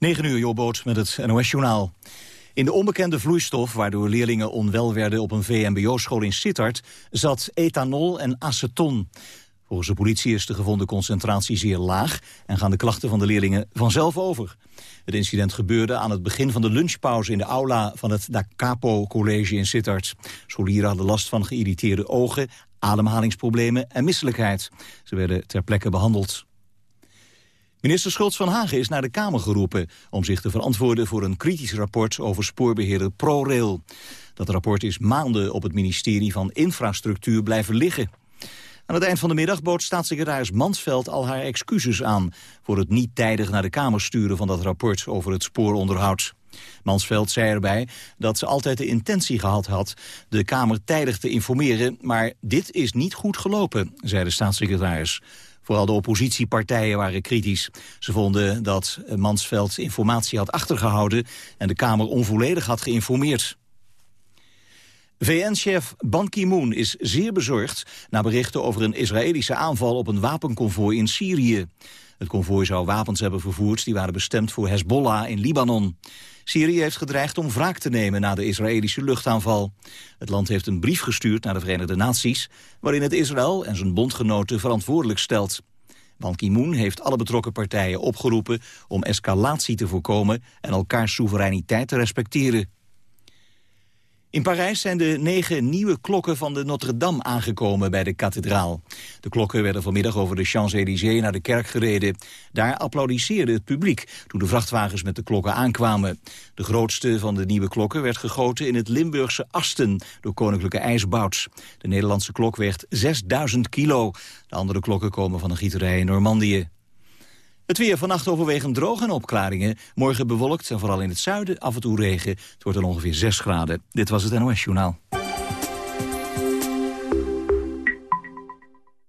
9 uur, Jobboot met het NOS-journaal. In de onbekende vloeistof, waardoor leerlingen onwel werden op een VMBO-school in Sittard, zat ethanol en aceton. Volgens de politie is de gevonden concentratie zeer laag en gaan de klachten van de leerlingen vanzelf over. Het incident gebeurde aan het begin van de lunchpauze in de aula van het Da Capo College in Sittard. Scholieren hadden last van geïrriteerde ogen, ademhalingsproblemen en misselijkheid. Ze werden ter plekke behandeld. Minister Schultz van Hagen is naar de Kamer geroepen... om zich te verantwoorden voor een kritisch rapport over spoorbeheerder ProRail. Dat rapport is maanden op het ministerie van Infrastructuur blijven liggen. Aan het eind van de middag bood staatssecretaris Mansveld al haar excuses aan... voor het niet tijdig naar de Kamer sturen van dat rapport over het spooronderhoud. Mansveld zei erbij dat ze altijd de intentie gehad had de Kamer tijdig te informeren, maar dit is niet goed gelopen, zei de staatssecretaris. Vooral de oppositiepartijen waren kritisch. Ze vonden dat Mansveld informatie had achtergehouden en de Kamer onvolledig had geïnformeerd. VN-chef Ban Ki-moon is zeer bezorgd na berichten over een Israëlische aanval op een wapenconvooi in Syrië. Het konvooi zou wapens hebben vervoerd die waren bestemd voor Hezbollah in Libanon. Syrië heeft gedreigd om wraak te nemen na de Israëlische luchtaanval. Het land heeft een brief gestuurd naar de Verenigde Naties... waarin het Israël en zijn bondgenoten verantwoordelijk stelt. Ban Ki-moon heeft alle betrokken partijen opgeroepen... om escalatie te voorkomen en elkaars soevereiniteit te respecteren. In Parijs zijn de negen nieuwe klokken van de Notre-Dame aangekomen bij de kathedraal. De klokken werden vanmiddag over de Champs-Élysées naar de kerk gereden. Daar applaudisseerde het publiek toen de vrachtwagens met de klokken aankwamen. De grootste van de nieuwe klokken werd gegoten in het Limburgse Asten door Koninklijke IJsbouts. De Nederlandse klok weegt 6000 kilo. De andere klokken komen van een gieterij in Normandië. Het weer vannacht overwegend droog en opklaringen. Morgen bewolkt en vooral in het zuiden af en toe regen. Het wordt dan ongeveer 6 graden. Dit was het NOS Journaal.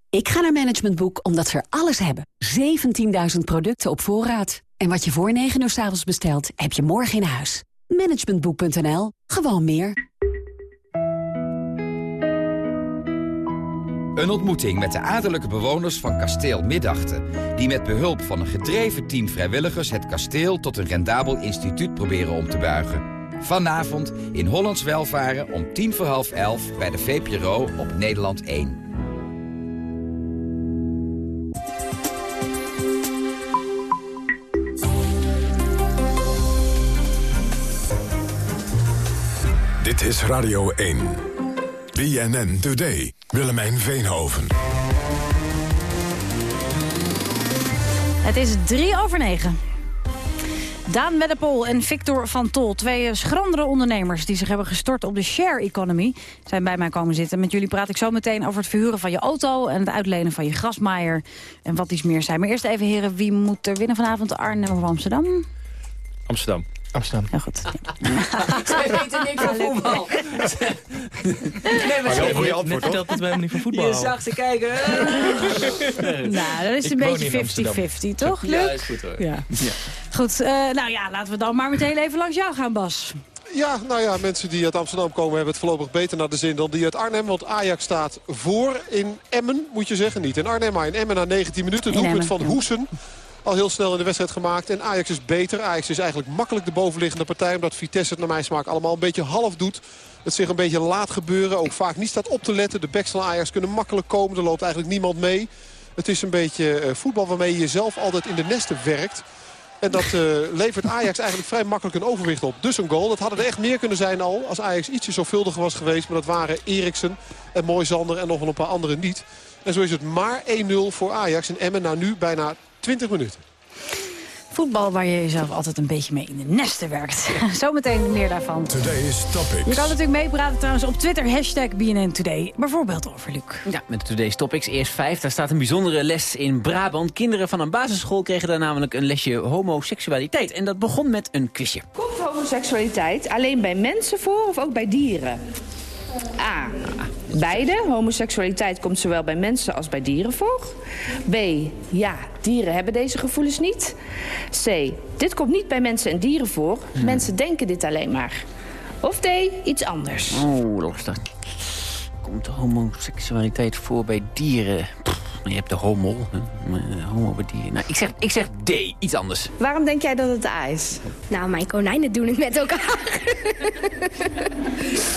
Ik ga naar Management Boek omdat ze er alles hebben. 17.000 producten op voorraad. En wat je voor 9 uur s avonds bestelt, heb je morgen in huis. Managementboek.nl. Gewoon meer. Een ontmoeting met de adellijke bewoners van kasteel Middachten... die met behulp van een gedreven team vrijwilligers... het kasteel tot een rendabel instituut proberen om te buigen. Vanavond in Hollands Welvaren om tien voor half elf... bij de VPRO op Nederland 1. Dit is Radio 1. BNN Today. Willemijn Veenhoven. Het is drie over negen. Daan Weddepol en Victor van Tol, twee schrandere ondernemers... die zich hebben gestort op de share economy, zijn bij mij komen zitten. Met jullie praat ik zo meteen over het verhuren van je auto... en het uitlenen van je grasmaaier en wat iets meer zijn. Maar eerst even, heren, wie moet er winnen vanavond? Arnhem of Amsterdam? Amsterdam. Amsterdam. Ja, goed. Zij weten niks van voetbal. nee, maar voor je antwoord, vertelt dat wij helemaal niet van voetbal Je zag ze kijken. nou, dat is Ik een beetje in 50-50, toch, Luc? Ja, is goed hoor. Ja. Goed, eh, nou ja, laten we dan maar meteen even langs jou gaan, Bas. Ja, nou ja, mensen die uit Amsterdam komen hebben het voorlopig beter naar de zin dan die uit Arnhem. Want Ajax staat voor in Emmen, moet je zeggen. Niet in Arnhem, maar in Emmen na 19 minuten. In Doelpunt van. Hoesen. Al heel snel in de wedstrijd gemaakt. En Ajax is beter. Ajax is eigenlijk makkelijk de bovenliggende partij. Omdat Vitesse het naar mijn smaak allemaal een beetje half doet. Het zich een beetje laat gebeuren. Ook vaak niet staat op te letten. De backs van Ajax kunnen makkelijk komen. Er loopt eigenlijk niemand mee. Het is een beetje eh, voetbal waarmee je jezelf altijd in de nesten werkt. En dat eh, levert Ajax eigenlijk vrij makkelijk een overwicht op. Dus een goal. Dat hadden er echt meer kunnen zijn al. Als Ajax ietsje zorgvuldiger was geweest. Maar dat waren Eriksen en Moisander en nog wel een paar anderen niet. En zo is het maar 1-0 voor Ajax. En Emmen na nu bijna 20 minuten. Voetbal waar je jezelf altijd een beetje mee in de nesten werkt. Zometeen meer daarvan. Today's Topics. Je kan natuurlijk meepraten trouwens op Twitter, hashtag BNN Today. Bijvoorbeeld over Luc. Ja, met de Today's Topics. Eerst vijf. Daar staat een bijzondere les in Brabant. Kinderen van een basisschool kregen daar namelijk een lesje homoseksualiteit. En dat begon met een quizje. Komt homoseksualiteit alleen bij mensen voor of ook bij dieren? A. Beide. Homoseksualiteit komt zowel bij mensen als bij dieren voor. B. Ja, dieren hebben deze gevoelens niet. C. Dit komt niet bij mensen en dieren voor. Mensen denken dit alleen maar. Of D. Iets anders. Oh, lastig. Komt de homoseksualiteit voor bij dieren? Maar je hebt de homo. Hè? Eh, Homo bij dieren. Nou, ik zeg, ik zeg D, iets anders. Waarom denk jij dat het A is? Nou, mijn konijnen doen het met elkaar.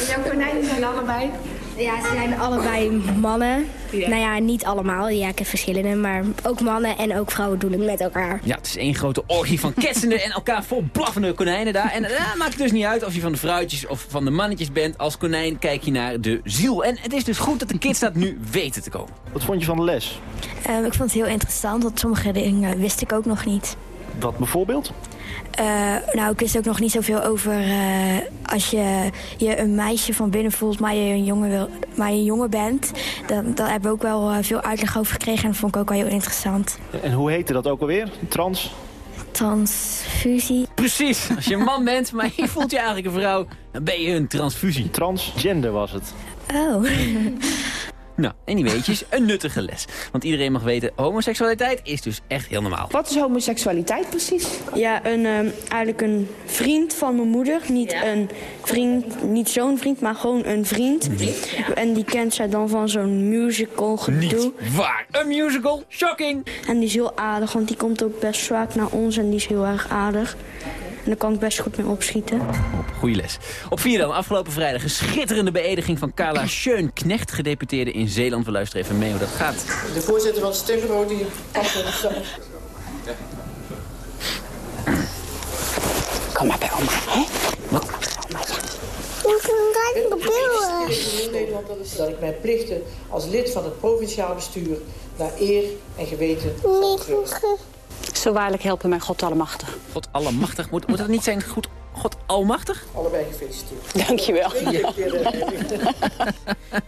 En jouw konijnen zijn allebei? Ja, ze zijn allebei mannen. Nou ja, niet allemaal. Ja, ik heb verschillende. Maar ook mannen en ook vrouwen doen het met elkaar. Ja, het is één grote orgie van ketsende en elkaar vol blaffende konijnen daar. En dat maakt het dus niet uit of je van de vrouwtjes of van de mannetjes bent. Als konijn kijk je naar de ziel. En het is dus goed dat een kind dat nu weten te komen. Wat vond je van de les? Ehm, ik vond het heel interessant, want sommige dingen wist ik ook nog niet. Wat bijvoorbeeld? Eh, nou, ik wist ook nog niet zoveel over eh, als je je een meisje van binnen voelt, maar je een jongen, wil, maar je een jongen bent. Dan, daar hebben we ook wel eh, veel uitleg over gekregen en dat vond ik ook wel heel interessant. En hoe heette dat ook alweer? Trans? Transfusie. Precies, als je een man bent, maar je voelt je eigenlijk een vrouw, dan ben je een transfusie. Transgender was het. Oh. Nou, en die weetjes, een nuttige les. Want iedereen mag weten, homoseksualiteit is dus echt heel normaal. Wat is homoseksualiteit precies? Ja, een, ehm, eigenlijk een vriend van mijn moeder. Niet een vriend, niet zo'n vriend, maar gewoon een vriend. En die kent zij dan van zo'n musical gedoe. Niet waar, een musical, shocking! En die is heel aardig, want die komt ook best vaak naar ons en die is heel erg aardig. En daar kan ik best goed mee opschieten. Op, goede les. Op vier dan, afgelopen vrijdag, een schitterende beëdiging van Carla Schönknecht, gedeputeerde in Zeeland. We luisteren even mee hoe dat gaat. De voorzitter van het stembureau die Kom maar bij oma, hè? Nederland dat ik mijn plichten als lid van het provinciaal bestuur naar eer en geweten zal. Zo waarlijk helpen mij God Allemachtig. God Allemachtig, moet, moet dat niet zijn goed God Almachtig? Allebei gefeliciteerd. Dankjewel.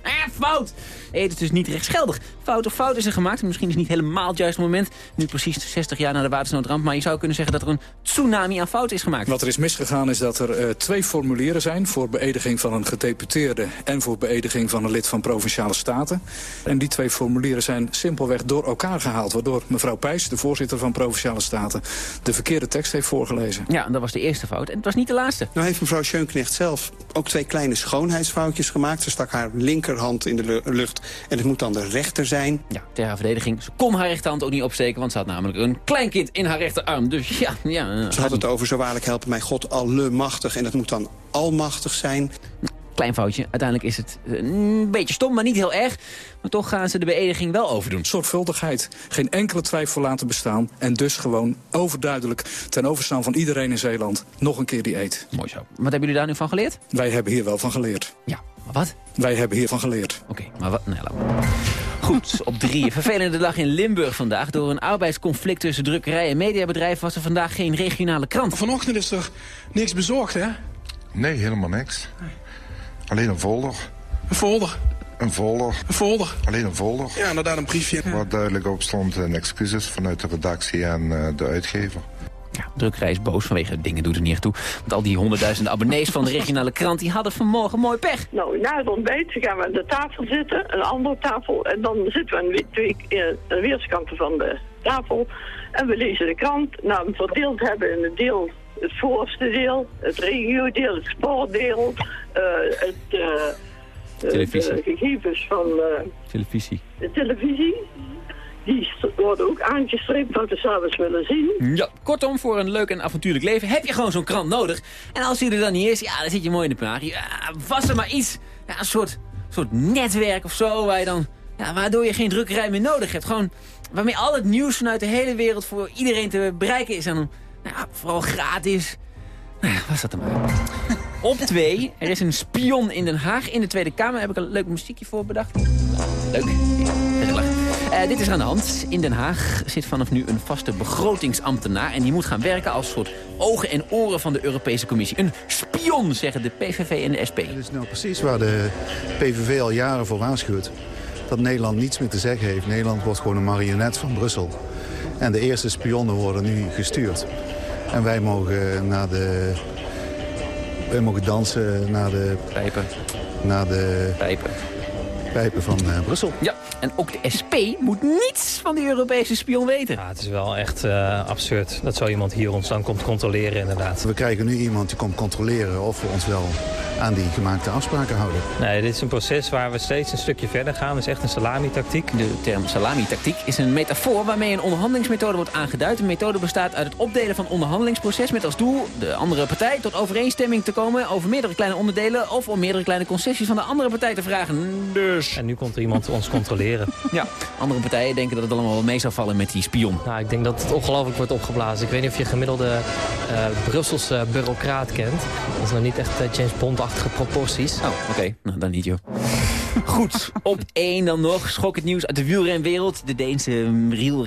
Ah, fout! Nee, het is dus niet rechtsgeldig. Fout of fout is er gemaakt. Misschien is het niet helemaal het juiste moment. Nu precies 60 jaar na de watersnoodramp. Maar je zou kunnen zeggen dat er een tsunami aan fouten is gemaakt. Wat er is misgegaan is dat er eh, twee formulieren zijn... voor beëdiging van een gedeputeerde... en voor beëdiging van een lid van Provinciale Staten. En die twee formulieren zijn simpelweg door elkaar gehaald... waardoor mevrouw Pijs, de voorzitter van Provinciale Staten... de verkeerde tekst heeft voorgelezen. Ja, en dat was de eerste fout. En het was niet de laatste. Nou heeft mevrouw Scheunknecht zelf ook twee kleine schoonheidsfoutjes gemaakt. Ze stak haar linkerhand in de lu- lucht en het moet dan de rechter zijn. Ja, ter haar verdediging. Ze kon haar rechterhand ook niet opsteken... want ze had namelijk een kleinkind in haar rechterarm. Dus ja, ja... Ze had het over zo waarlijk helpen mij God allemachtig en het moet dan almachtig zijn. Klein foutje. Uiteindelijk is het eh, een beetje stom, maar niet heel erg. Maar toch gaan ze de beëdiging wel overdoen. Zorgvuldigheid. Geen enkele twijfel laten bestaan. En dus gewoon overduidelijk ten overstaan van iedereen in Zeeland... nog een keer die eet. Mooi zo. Wat hebben jullie daar nu van geleerd? Wij hebben hier wel van geleerd. Ja, maar wat? Wij hebben hiervan geleerd. Oké, maar wat? Nee, laat maar. Goed, op drie. Een vervelende dag in Limburg vandaag. Door een arbeidsconflict tussen drukkerij en mediabedrijf... was er vandaag geen regionale krant. Vanochtend is er niks bezorgd, hè? Nee, helemaal niks. Alleen een folder. Een folder. Een folder. Een folder. Alleen een folder. Ja, inderdaad, een briefje. Waar duidelijk op stond een excuses vanuit de redactie en eh, de uitgever. Ja, drukkerij is boos vanwege dingen doet er niet echt toe. Want al die honderdduizenden abonnees van de regionale krant... die hadden vanmorgen mooi pech. Nou, na het ontbijt gaan we aan de tafel zitten, een andere tafel. En dan zitten we aan de twee, eh, aan de weerskanten van de tafel. En we lezen de krant. Nou, we verdeeld hebben in het deel, het voorste deel, het regio-deel, het sportdeel, eh, het... eh, eh, Televisie. De gegevens van Televisie. de televisie. Die worden ook aangestreept wat we s'avonds willen zien. Ja, kortom, voor een leuk en avontuurlijk leven heb je gewoon zo'n krant nodig. En als die er dan niet is, ja, dan zit je mooi in de plaag. Ja, was er maar iets, ja, een soort, soort netwerk of zo, waar je dan, ja, waardoor je geen drukkerij meer nodig hebt. Gewoon waarmee al het nieuws vanuit de hele wereld voor iedereen te bereiken is. En dan, nou, ja, vooral gratis. Nou ja, was dat er maar. Op twee, er is een spion in Den Haag. In de Tweede Kamer heb ik een leuk muziekje voor bedacht. Leuk. Gezellig. Eh, dit is er aan de hand. In Den Haag zit vanaf nu een vaste begrotingsambtenaar... en die moet gaan werken als soort ogen en oren van de Europese Commissie. Een spion, zeggen de PVV en de SP. Dit is nou precies waar de PVV al jaren voor waarschuwt. Dat Nederland niets meer te zeggen heeft. Nederland wordt gewoon een marionet van Brussel. En de eerste spionnen worden nu gestuurd. En wij mogen naar de... Wij mogen dansen naar de... Pijpen. Naar de... Pijpen. Pijpen van eh, Brussel. Ja, en ook de SP moet niets van die Europese spion weten. Ja, het is wel echt uh, absurd dat zo iemand hier ons dan komt controleren inderdaad. We krijgen nu iemand die komt controleren of we ons wel aan die gemaakte afspraken houden. Nee, dit is een proces waar we steeds een stukje verder gaan. Het is echt een salami-tactiek. De term salami-tactiek is een metafoor waarmee een onderhandelingsmethode wordt aangeduid. Een methode bestaat uit het opdelen van onderhandelingsproces met als doel de andere partij tot overeenstemming te komen over meerdere kleine onderdelen of om meerdere kleine concessies van de andere partij te vragen. Dus... En nu komt er iemand ons controleren. Ja, andere partijen denken dat het allemaal wel mee zou vallen met die spion. Nou, ik denk dat het ongelooflijk wordt opgeblazen. Ik weet niet of je gemiddelde uh, Brusselse bureaucraat kent. Dat is nog niet echt uh, James Bond-achtige proporties. Oh, oké. Nou, dan niet, joh. Goed, op één dan nog. Schok het nieuws uit de wielrenwereld. De Deense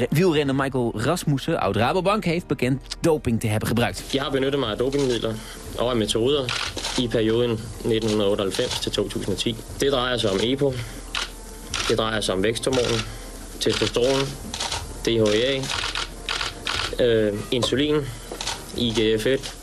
wielrenner Michael Rasmussen, oud Rabobank, heeft bekend doping te hebben gebruikt. Jeg har benyttet mig af dopingmidler og af metoder i perioden 1998 til 2010. Det drejer sig om EPO, det drejer sig om væksthormoner, testosteron, DHEA, øh, insulin, IGF-1,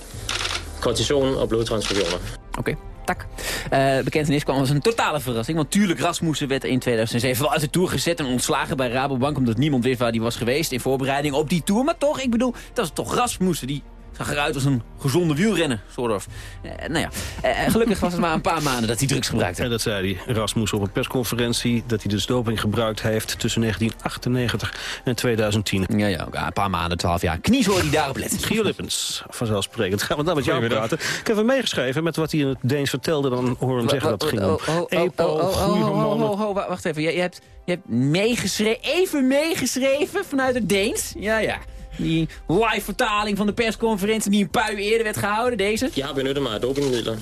kortison og blodtransfusioner. Oké. Tak. Uh, bekentenis kwam als een totale verrassing. Want tuurlijk, Rasmussen werd in 2007 wel uit de Tour gezet en ontslagen bij Rabobank... omdat niemand wist waar hij was geweest in voorbereiding op die Tour. Maar toch, ik bedoel, dat is toch Rasmussen die zag eruit als een gezonde wielrenner, soort of. Uh, nou ja, uh, gelukkig was het maar een paar maanden dat hij drugs gebruikte. En dat zei hij, Rasmus, op een persconferentie... dat hij dus doping gebruikt heeft tussen 1998 en 2010. Ja, ja, een paar maanden, twaalf jaar. Kniezoor die daarop let. Gio Lippens, vanzelfsprekend. Gaan we dan met jou praten. Ik heb hem meegeschreven met wat hij in het Deens vertelde. Dan hoor hem zeggen dat het ging om EPO, groeihormonen. Wacht even, je, je hebt, je hebt meegeschreven, even meegeschreven vanuit het Deens? Ja, ja. Die live vertaling van de persconferentie die een pui eerder werd gehouden, deze? Ja, benutten maar dopingmiddelen.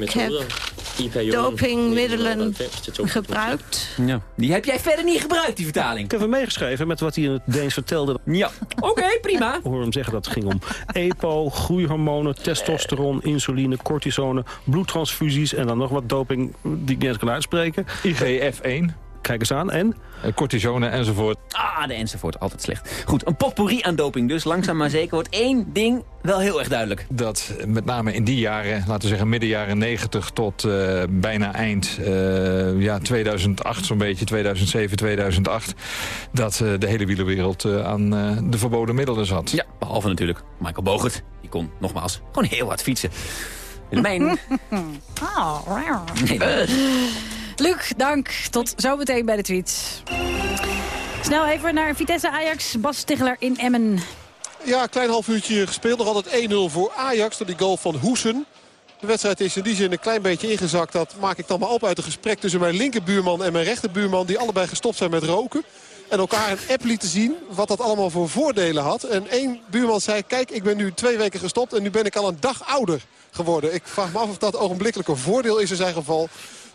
Ik heb dopingmiddelen gebruikt. Ja. Die heb jij verder niet gebruikt, die vertaling? Ik heb hem meegeschreven met wat hij in het Deens vertelde. Ja, oké, prima. Ik hoor hem zeggen dat het ging om EPO, groeihormonen, testosteron, insuline, cortisone, bloedtransfusies en dan nog wat doping die ik net kan uitspreken. IGF-1. Kijk eens aan. En? Cortisone enzovoort. Ah, de enzovoort. Altijd slecht. Goed, een potpourri aan doping dus. Langzaam maar zeker wordt één ding wel heel erg duidelijk. Dat met name in die jaren, laten we zeggen midden jaren 90 tot uh, bijna eind uh, ja, 2008 zo'n beetje, 2007, 2008... dat uh, de hele wielerwereld aan de verboden middelen zat. Ja, behalve natuurlijk Michael Bogert. Die kon nogmaals gewoon heel hard fietsen. Mijn... oh, nee, Luc, dank. Tot zometeen bij de tweets. Snel even naar Vitesse Ajax. Bas Stigler in Emmen. Ja, een klein half uurtje gespeeld. Nog altijd 1-0 voor Ajax door die goal van Hoesen. De wedstrijd is in die zin een klein beetje ingezakt. Dat maak ik dan maar op uit een gesprek tussen mijn linkerbuurman en mijn rechterbuurman. Die allebei gestopt zijn met roken. En elkaar een app lieten zien wat dat allemaal voor voordelen had. En één buurman zei, kijk ik ben nu twee weken gestopt en nu ben ik al een dag ouder geworden. Ik vraag me af of dat ogenblikkelijk een voordeel is in zijn geval.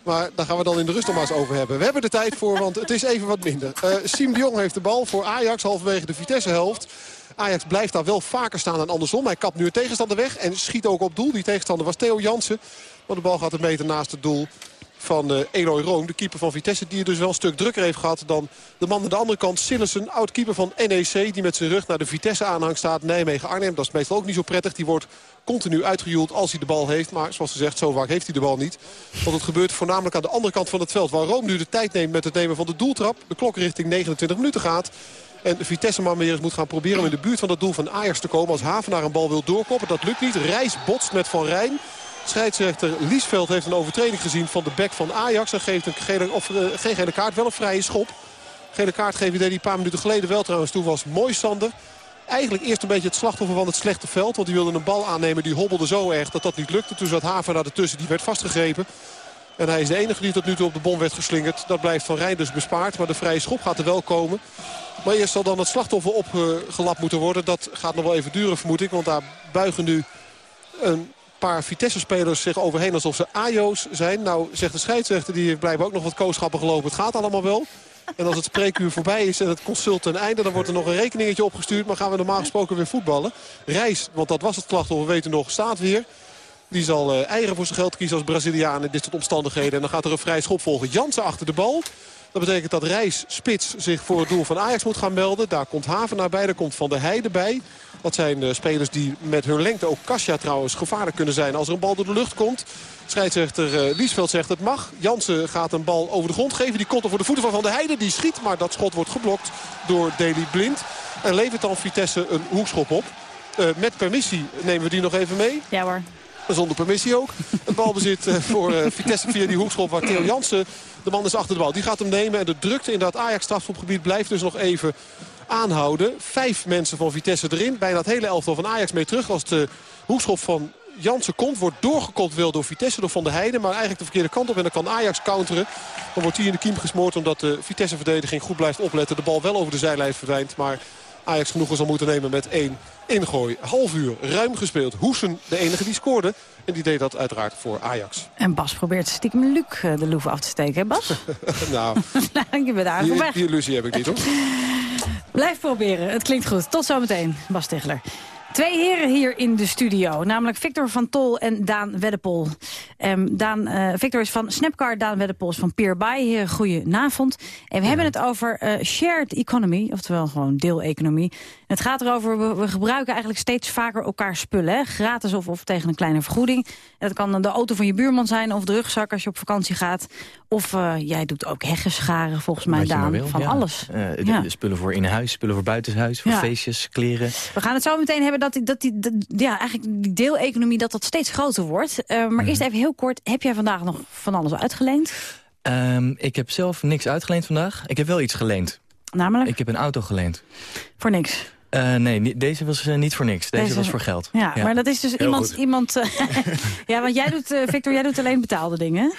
Maar daar gaan we dan in de rust nog maar eens over hebben. We hebben de tijd voor, want het is even wat minder. Uh, Siem de Jong heeft de bal voor Ajax halverwege de Vitesse-helft. Ajax blijft daar wel vaker staan dan andersom. Hij kapt nu een tegenstander weg en schiet ook op doel. Die tegenstander was Theo Jansen. Maar de bal gaat een meter naast het doel van uh, Eloy Roon, de keeper van Vitesse... die het dus wel een stuk drukker heeft gehad dan de man aan de andere kant. Sillessen, oud-keeper van NEC, die met zijn rug naar de Vitesse-aanhang staat. Nijmegen-Arnhem, dat is meestal ook niet zo prettig. Die wordt continu uitgejoeld als hij de bal heeft. Maar zoals gezegd, zo vaak heeft hij de bal niet. Want het gebeurt voornamelijk aan de andere kant van het veld... waar Room nu de tijd neemt met het nemen van de doeltrap. De klok richting 29 minuten gaat. En de Vitesse man weer eens moet gaan proberen om in de buurt van dat doel van Ajax te komen. Als Havenaar een bal wil doorkoppen, dat lukt niet. Reis botst met Van Rijn. Scheidsrechter Liesveld heeft een overtreding gezien van de bek van Ajax. En geeft een gele, of, uh, geen gele kaart, wel een vrije schop. Gele kaart geven die een paar minuten geleden wel trouwens. Toen was mooi Sander. Eigenlijk eerst een beetje het slachtoffer van het slechte veld. Want die wilde een bal aannemen. Die hobbelde zo erg dat dat niet lukte. Toen zat Haver naar de tussen. Die werd vastgegrepen. En hij is de enige die tot nu toe op de bom werd geslingerd. Dat blijft Van Rijn dus bespaard. Maar de vrije schop gaat er wel komen. Maar eerst zal dan het slachtoffer opgelapt moeten worden. Dat gaat nog wel even duren vermoed ik. Want daar buigen nu een paar Vitesse-spelers zich overheen alsof ze Ajo's zijn. Nou zegt de scheidsrechter, die blijkbaar ook nog wat kooschappen gelopen. Het gaat allemaal wel. En als het spreekuur voorbij is en het consult ten einde... dan wordt er nog een rekeningetje opgestuurd. Maar gaan we normaal gesproken weer voetballen. Reis, want dat was het slachtoffer, we weten nog, staat weer. Die zal uh, eieren voor zijn geld kiezen als Braziliaan in dit soort omstandigheden. En dan gaat er een vrij schop volgen. Jansen achter de bal. Dat betekent dat Reis Spits zich voor het doel van Ajax moet gaan melden. Daar komt Haven naar bij, daar komt Van der Heijden bij. Dat zijn uh, spelers die met hun lengte, ook Kasia trouwens, gevaarlijk kunnen zijn als er een bal door de lucht komt. Scheidsrechter uh, Liesveld zegt het mag. Jansen gaat een bal over de grond geven. Die komt er voor de voeten van Van der Heijden. Die schiet, maar dat schot wordt geblokt door Deli Blind. En levert dan Vitesse een hoekschop op. Uh, met permissie nemen we die nog even mee. Ja hoor. Zonder permissie ook. Het balbezit voor uh, Vitesse via die hoekschop waar Theo Jansen, de man is achter de bal. Die gaat hem nemen en de drukte in dat Ajax strafschopgebied blijft dus nog even aanhouden. Vijf mensen van Vitesse erin. Bijna het hele elftal van Ajax mee terug. Als de hoekschop van Jansen komt, wordt doorgekopt wel door Vitesse, door Van der Heijden. Maar eigenlijk de verkeerde kant op en dan kan Ajax counteren. Dan wordt hij in de kiem gesmoord omdat de Vitesse-verdediging goed blijft opletten. De bal wel over de zijlijn verdwijnt, maar Ajax genoegen zal moeten nemen met één ingooi. Half uur, ruim gespeeld. Hoesen de enige die scoorde. En die deed dat uiteraard voor Ajax. En Bas probeert stiekem Luc de loef af te steken, hè Bas? nou, je bent aardig die, die illusie heb ik niet hoor. Blijf proberen, het klinkt goed. Tot zometeen, Bas Tegeler. Twee heren hier in de studio, namelijk Victor van Tol en Daan Weddepol. Um, Daan, uh, Victor is van Snapcar, Daan Weddepol is van Peerby. Heren, goedenavond. En we hebben het over uh, shared economy, oftewel gewoon deeleconomie. Het gaat erover, we, gebruiken eigenlijk steeds vaker elkaar spullen. Hè? Gratis of, of tegen een kleine vergoeding. En dat kan de auto van je buurman zijn of de rugzak als je op vakantie gaat. Of uh, jij doet ook heggen scharen, volgens mij, Daan. Wil, van ja. alles. Uh, ja. Spullen voor in huis, spullen voor buitenshuis, voor ja. feestjes, kleren. We gaan het zo meteen hebben dat die, dat die, dat, ja, eigenlijk die deeleconomie dat dat steeds groter wordt. Uh, maar mm. eerst even heel kort, heb jij vandaag nog van alles uitgeleend? Um, ik heb zelf niks uitgeleend vandaag. Ik heb wel iets geleend. Namelijk? Ik heb een auto geleend. Voor niks? Uh, nee, deze was uh, niet voor niks. Deze, deze, was voor geld. Ja, ja. maar dat is dus Heel iemand... goed. iemand uh, ja, want jij doet, Victor, jij doet alleen betaalde dingen.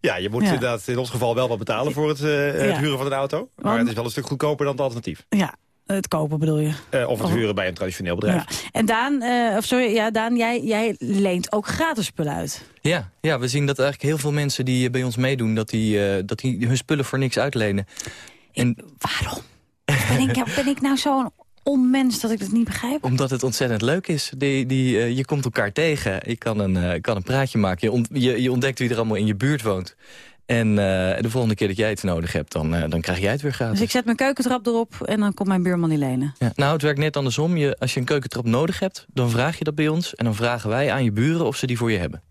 Ja, je moet Ja. inderdaad in ons geval wel wat betalen voor het, eh, het Ja. huren van een auto. Maar het is wel een stuk goedkoper dan het alternatief. Ja, het kopen bedoel je. Eh, of het huren bij een traditioneel bedrijf. Ja. En Daan, eh, of sorry, ja, Daan jij, jij leent ook gratis spullen uit. Ja, ja, we zien dat eigenlijk heel veel mensen die eh, bij ons meedoen... dat die, eh, dat die hun spullen voor niks uitlenen. En, waarom? Ben ik, ben ik nou zo'n onmens dat ik dat niet begrijp? Omdat het ontzettend leuk is. Die, die, eh, je komt elkaar tegen. Je kan een, eh, kan een praatje maken. Je, ont- je, je ontdekt wie er allemaal in je buurt woont. En eh, de volgende keer dat jij het nodig hebt, dan, dan krijg jij het weer gratis. Dus ik zet mijn keukentrap erop en dan komt mijn buurman die lenen. Ja, nou, het werkt net andersom. Je, als je een keukentrap nodig hebt, dan vraag je dat bij ons. En dan vragen wij aan je buren of ze die voor je hebben.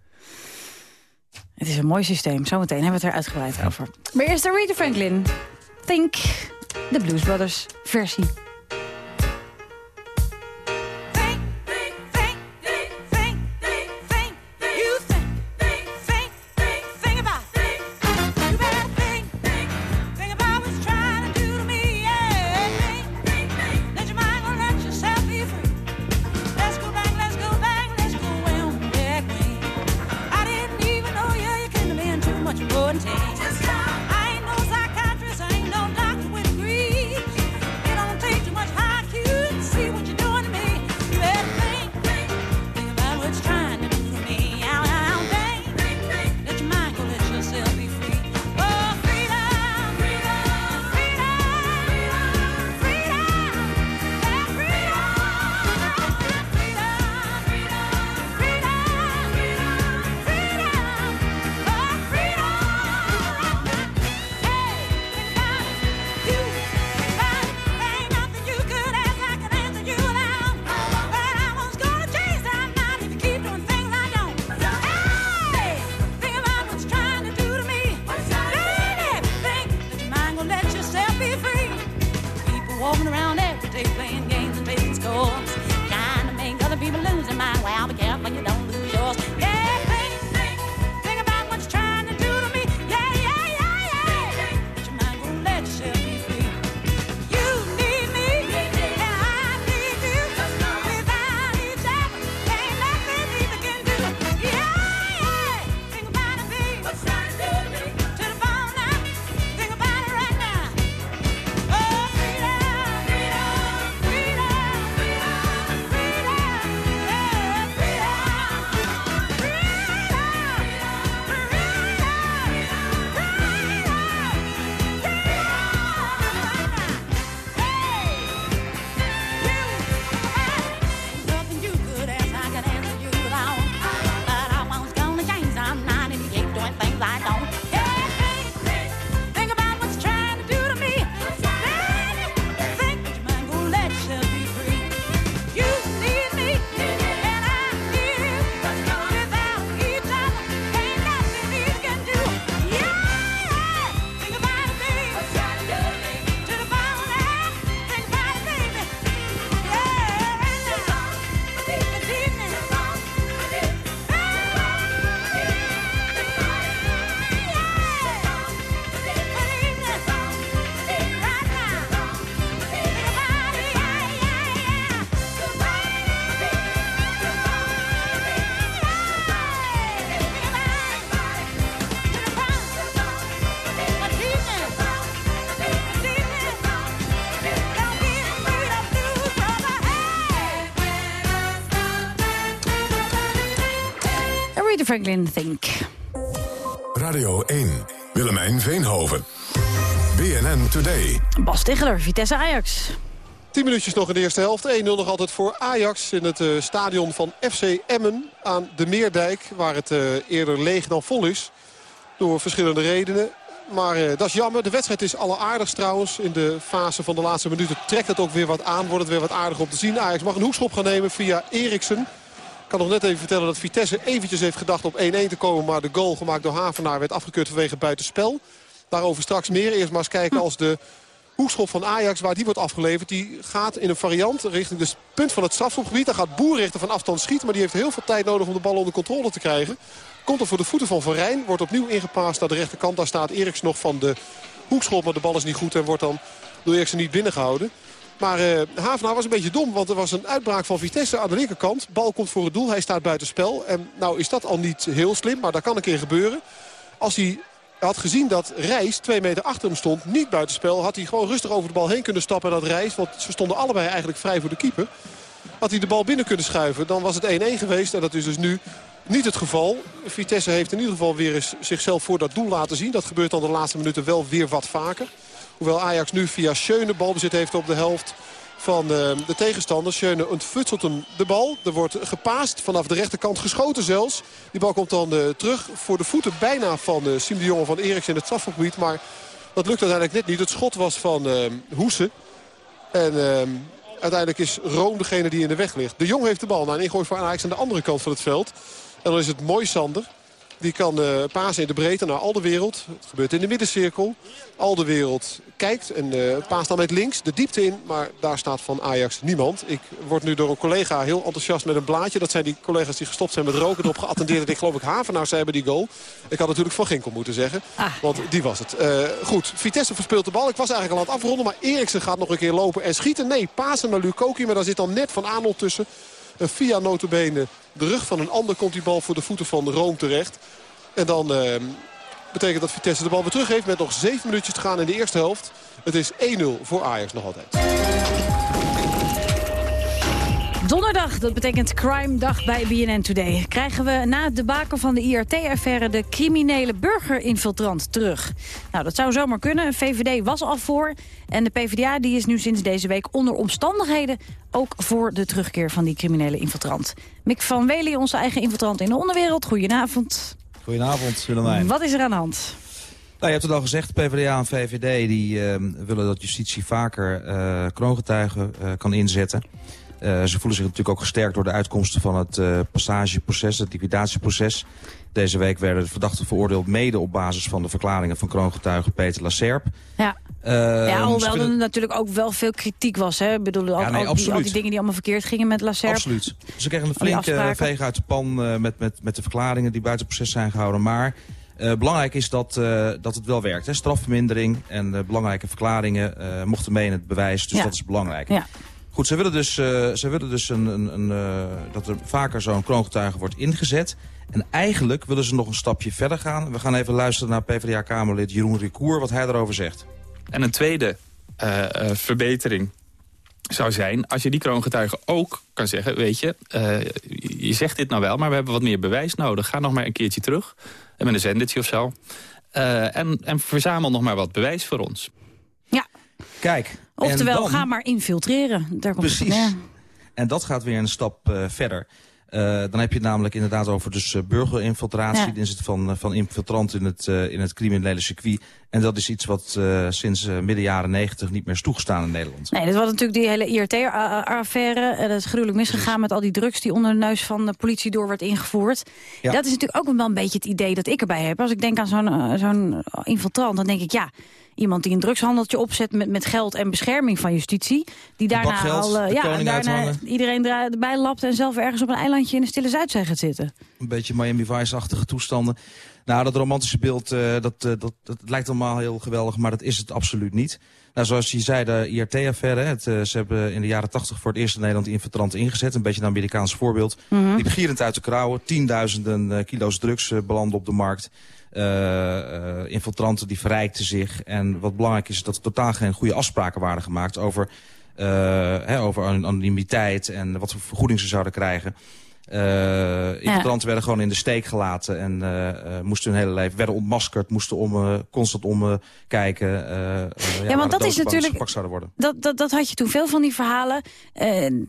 Het is een mooi systeem. Zometeen hebben we het er uitgebreid over. Maar eerst de Rita Franklin. Think, de Blues Brothers versie. Franklin, Think. Radio 1, Willemijn Veenhoven. BNN Today. Bas Tegeler, Vitesse Ajax. 10 minuutjes nog in de eerste helft. 1-0 nog altijd voor Ajax in het uh, stadion van FC Emmen aan de Meerdijk. Waar het uh, eerder leeg dan vol is. Door verschillende redenen. Maar uh, dat is jammer. De wedstrijd is alleraardigst trouwens. In de fase van de laatste minuten trekt het ook weer wat aan. Wordt het weer wat aardig om te zien. Ajax mag een hoekschop gaan nemen via Eriksen. Ik kan nog net even vertellen dat Vitesse eventjes heeft gedacht op 1-1 te komen. Maar de goal gemaakt door Havenaar werd afgekeurd vanwege buitenspel. Daarover straks meer. Eerst maar eens kijken als de hoekschop van Ajax, waar die wordt afgeleverd... die gaat in een variant richting het punt van het strafschopgebied. Daar gaat Boerrichter van afstand schieten, maar die heeft heel veel tijd nodig om de bal onder controle te krijgen. Komt er voor de voeten van Van Rijn, wordt opnieuw ingepaast naar de rechterkant. Daar staat Eriks nog van de hoekschop, maar de bal is niet goed en wordt dan door Eriksen niet binnengehouden. Maar uh, was een beetje dom, want er was een uitbraak van Vitesse aan de linkerkant. Bal komt voor het doel, hij staat buitenspel. En nou is dat al niet heel slim, maar dat kan een keer gebeuren. Als hij had gezien dat Reis twee meter achter hem stond, niet buitenspel... had hij gewoon rustig over de bal heen kunnen stappen en dat Reis... want ze stonden allebei eigenlijk vrij voor de keeper... had hij de bal binnen kunnen schuiven. Dan was het 1-1 geweest en dat is dus nu niet het geval. Vitesse heeft in ieder geval weer eens zichzelf voor dat doel laten zien. Dat gebeurt dan de laatste minuten wel weer wat vaker. Hoewel Ajax nu via Schöne balbezit heeft op de helft van uh, de tegenstander. Schöne ontfutselt hem de bal. Er wordt gepaast, vanaf de rechterkant geschoten zelfs. Die bal komt dan uh, terug voor de voeten bijna van uh, Siem de Jonge van Eriks in het strafgebied. Maar dat lukt uiteindelijk net niet. Het schot was van Hoesen. En uiteindelijk is Room degene die in de weg ligt. De Jong heeft de bal naar een ingooi voor Ajax aan de andere kant van het veld. En dan is het mooi Sander. Die kan uh, pasen in de breedte naar al de wereld. Het gebeurt in de middencirkel. Al de wereld kijkt en uh, paast dan met links de diepte in. Maar daar staat van Ajax niemand. Ik word nu door een collega heel enthousiast met een blaadje. Dat zijn die collega's die gestopt zijn met roken. Erop geattendeerd dat ik geloof ik Havenaar zei bij die goal. Ik had natuurlijk Van Ginkel moeten zeggen. Ah. Want die was het. Uh, goed, Vitesse verspeelt de bal. Ik was eigenlijk al aan het afronden. Maar Eriksen gaat nog een keer lopen en schieten. Nee, pasen naar Lukoki. Maar daar zit dan net Van Arnold tussen. via notabene de rug van een ander komt die bal voor de voeten van de Room terecht. En dan uh, betekent dat Vitesse de bal weer terug heeft met nog 7 minuutjes te gaan in de eerste helft. Het is 1-0 voor Ajax nog altijd. Donderdag, dat betekent crime dag bij BNN Today. Krijgen we na het debakel van de IRT-affaire de criminele burgerinfiltrant terug? Nou, dat zou zomaar kunnen. VVD was al voor. En de PvdA die is nu sinds deze week onder omstandigheden... ook voor de terugkeer van die criminele infiltrant. Mick van Wely, onze eigen infiltrant in de onderwereld. Goedenavond. Goedenavond, Willemijn. Wat is er aan de hand? Nou, je hebt het al gezegd, PvdA en VVD die, uh, willen dat justitie vaker uh, kroongetuigen uh, kan inzetten. Uh, ze voelen zich natuurlijk ook gesterkt door de uitkomsten van het passageproces, het liquidatieproces. Deze week werden de verdachten veroordeeld mede op basis van de verklaringen van kroongetuige Peter Lacerp. Ja. Uh, ja, hoewel er natuurlijk ook wel veel kritiek was. Hè? Ik bedoel, ja, nee, al, die, al, die, dingen die allemaal verkeerd gingen met Lacerp. Absoluut. Ze kregen een flinke veeg uit de pan uh, met, met, met de verklaringen die buiten proces zijn gehouden. Maar uh, belangrijk is dat, uh, dat het wel werkt. Hè? Strafvermindering en uh, belangrijke verklaringen mochten mee in het bewijs. Dus ja. dat is belangrijk. Ja. Goed, ze willen dus, ze willen dus een, een, een, dat er vaker zo'n kroongetuige wordt ingezet. En eigenlijk willen ze nog een stapje verder gaan. We gaan even luisteren naar PvdA-Kamerlid Jeroen Ricoeur, wat hij daarover zegt. En een tweede uh, verbetering zou zijn als je die kroongetuige ook kan zeggen... weet je, je zegt dit nou wel, maar we hebben wat meer bewijs nodig. Ga nog maar een keertje terug, met een zendertje of zo. en, en verzamel nog maar wat bewijs voor ons. Ja. Kijk, Oftewel, dan, ga maar infiltreren. Daar komt precies. Het, en dat gaat weer een stap uh, verder. Uh, dan heb je het namelijk inderdaad over dus uh, burgerinfiltratie. Ja. De inzet van, van infiltranten in het, in het criminele circuit. En dat is iets wat sinds midden jaren negentig niet meer is toegestaan in Nederland. Nee, dat was natuurlijk die hele IRT-affaire. Dat is gruwelijk misgegaan met al die drugs die onder de neus van de politie door werd ingevoerd. Ja. Dat is natuurlijk ook wel een beetje het idee dat ik erbij heb. Als ik denk aan zo'n zo'n infiltrant, dan denk ik ja iemand die een drugshandeltje opzet met, met geld en bescherming van justitie. Die daarna geld, al uh, ja, en daarna iedereen erbij lapt en zelf ergens op een eilandje in de stille Zuidzee gaat zitten. Een beetje Miami Vice-achtige toestanden. Nou, dat romantische beeld, uh, dat, uh, dat, dat lijkt allemaal heel geweldig, maar dat is het absoluut niet. Nou, zoals je zei, de IRT-affaire. Ze hebben in de jaren 80 voor het eerst in Nederland infiltranten ingezet. Een beetje een Amerikaans voorbeeld. Mm -hmm. Die gierend uit de krauwen. Tienduizenden kilo's drugs belanden op de markt. Uh, uh, infiltranten die verrijkten zich. En wat belangrijk is dat er totaal geen goede afspraken waren gemaakt over, uh, hè, over anonimiteit en wat voor vergoeding ze zouden krijgen. Uh, infiltranten werden gewoon in de steek gelaten en uh, uh, moesten hun hele leven, werden ontmaskerd, moesten om, constant omkijken. ja, ja, want dat is natuurlijk. Dat, dat, dat had je toen veel van die verhalen.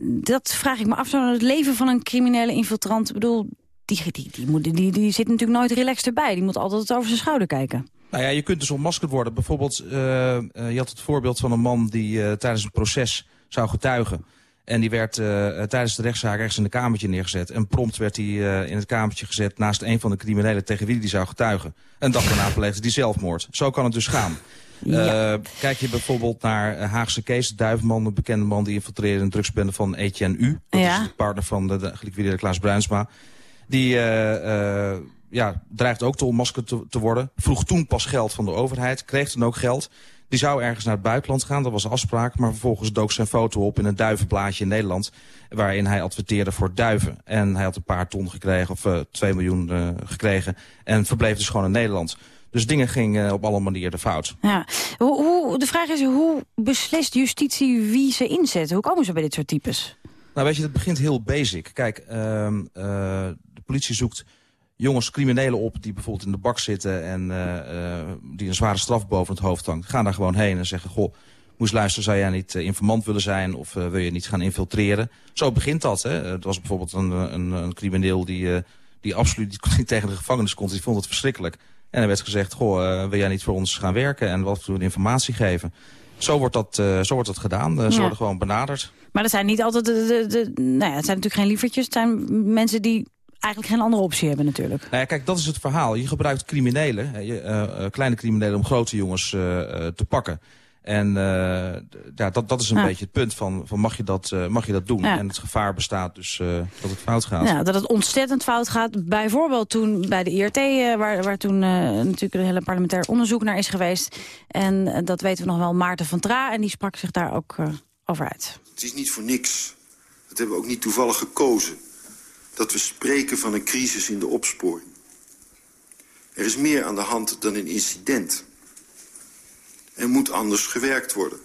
dat vraag ik me af, zo het leven van een criminele infiltrant. Ik bedoel, die, die, die, moet, die, die zit natuurlijk nooit relaxed erbij. Die moet altijd over zijn schouder kijken. Nou ja, je kunt dus ontmaskerd worden. Bijvoorbeeld, je had het voorbeeld van een man die tijdens een proces zou getuigen. En die werd uh, tijdens de rechtszaak ergens in een kamertje neergezet. En prompt werd hij in het kamertje gezet naast een van de criminelen tegen wie hij zou getuigen. En dag daarna pleegde hij zelfmoord. Zo kan het dus gaan. Ja. Kijk je bijvoorbeeld naar Haagse Kees Duivenman, een bekende man die infiltreerde een drugsbende van Etienne U. Dat ja. is de partner van de, de geliquideerde Klaas Bruinsma. Die ja, dreigt ook te onmaskerd te, te worden. Vroeg toen pas geld van de overheid, kreeg toen ook geld. Die zou ergens naar het buitenland gaan, dat was afspraak. Maar vervolgens dook zijn foto op in een duivenblaadje in Nederland... waarin hij adverteerde voor duiven. En hij had een paar ton gekregen, of uh, 2 miljoen uh, gekregen. En verbleef dus gewoon in Nederland. Dus dingen gingen op alle manieren fout. Ja. Hoe, hoe, de vraag is, hoe beslist justitie wie ze inzet? Hoe komen ze bij dit soort types? Nou weet je, het begint heel basic. Kijk, uh, de politie zoekt jongens, criminelen op die bijvoorbeeld in de bak zitten... en uh, uh, die een zware straf boven het hoofd hangt. Gaan daar gewoon heen en zeggen... goh, moest luisteren, zou jij niet uh, informant willen zijn... of wil je niet gaan infiltreren? Zo begint dat. Hè? Het was bijvoorbeeld een, een, een crimineel die, die absoluut niet tegen de gevangenis kon. Die vond het verschrikkelijk. En er werd gezegd, goh, wil jij niet voor ons gaan werken... en wat voor informatie geven? Zo wordt dat, zo wordt dat gedaan. Ze ja. worden gewoon benaderd. Maar dat zijn niet altijd de, de, de, nou ja, het zijn natuurlijk geen lievertjes. Het zijn mensen die eigenlijk geen andere optie hebben natuurlijk. Nou ja, kijk, dat is het verhaal. Je gebruikt criminelen, uh, uh, kleine criminelen om grote jongens uh, te pakken. En ja, dat, dat is een ja. beetje het punt van, van mag, je dat, mag je dat doen? Ja. En het gevaar bestaat dus dat het fout gaat. Ja, dat het ontzettend fout gaat. Bijvoorbeeld toen bij de IRT, waar, waar toen natuurlijk een hele parlementair onderzoek naar is geweest. En dat weten we nog wel, Maarten van Tra. En die sprak zich daar ook over uit. Het is niet voor niks. Dat hebben we ook niet toevallig gekozen dat we spreken van een crisis in de opsporing. Er is meer aan de hand dan een incident. Er moet anders gewerkt worden.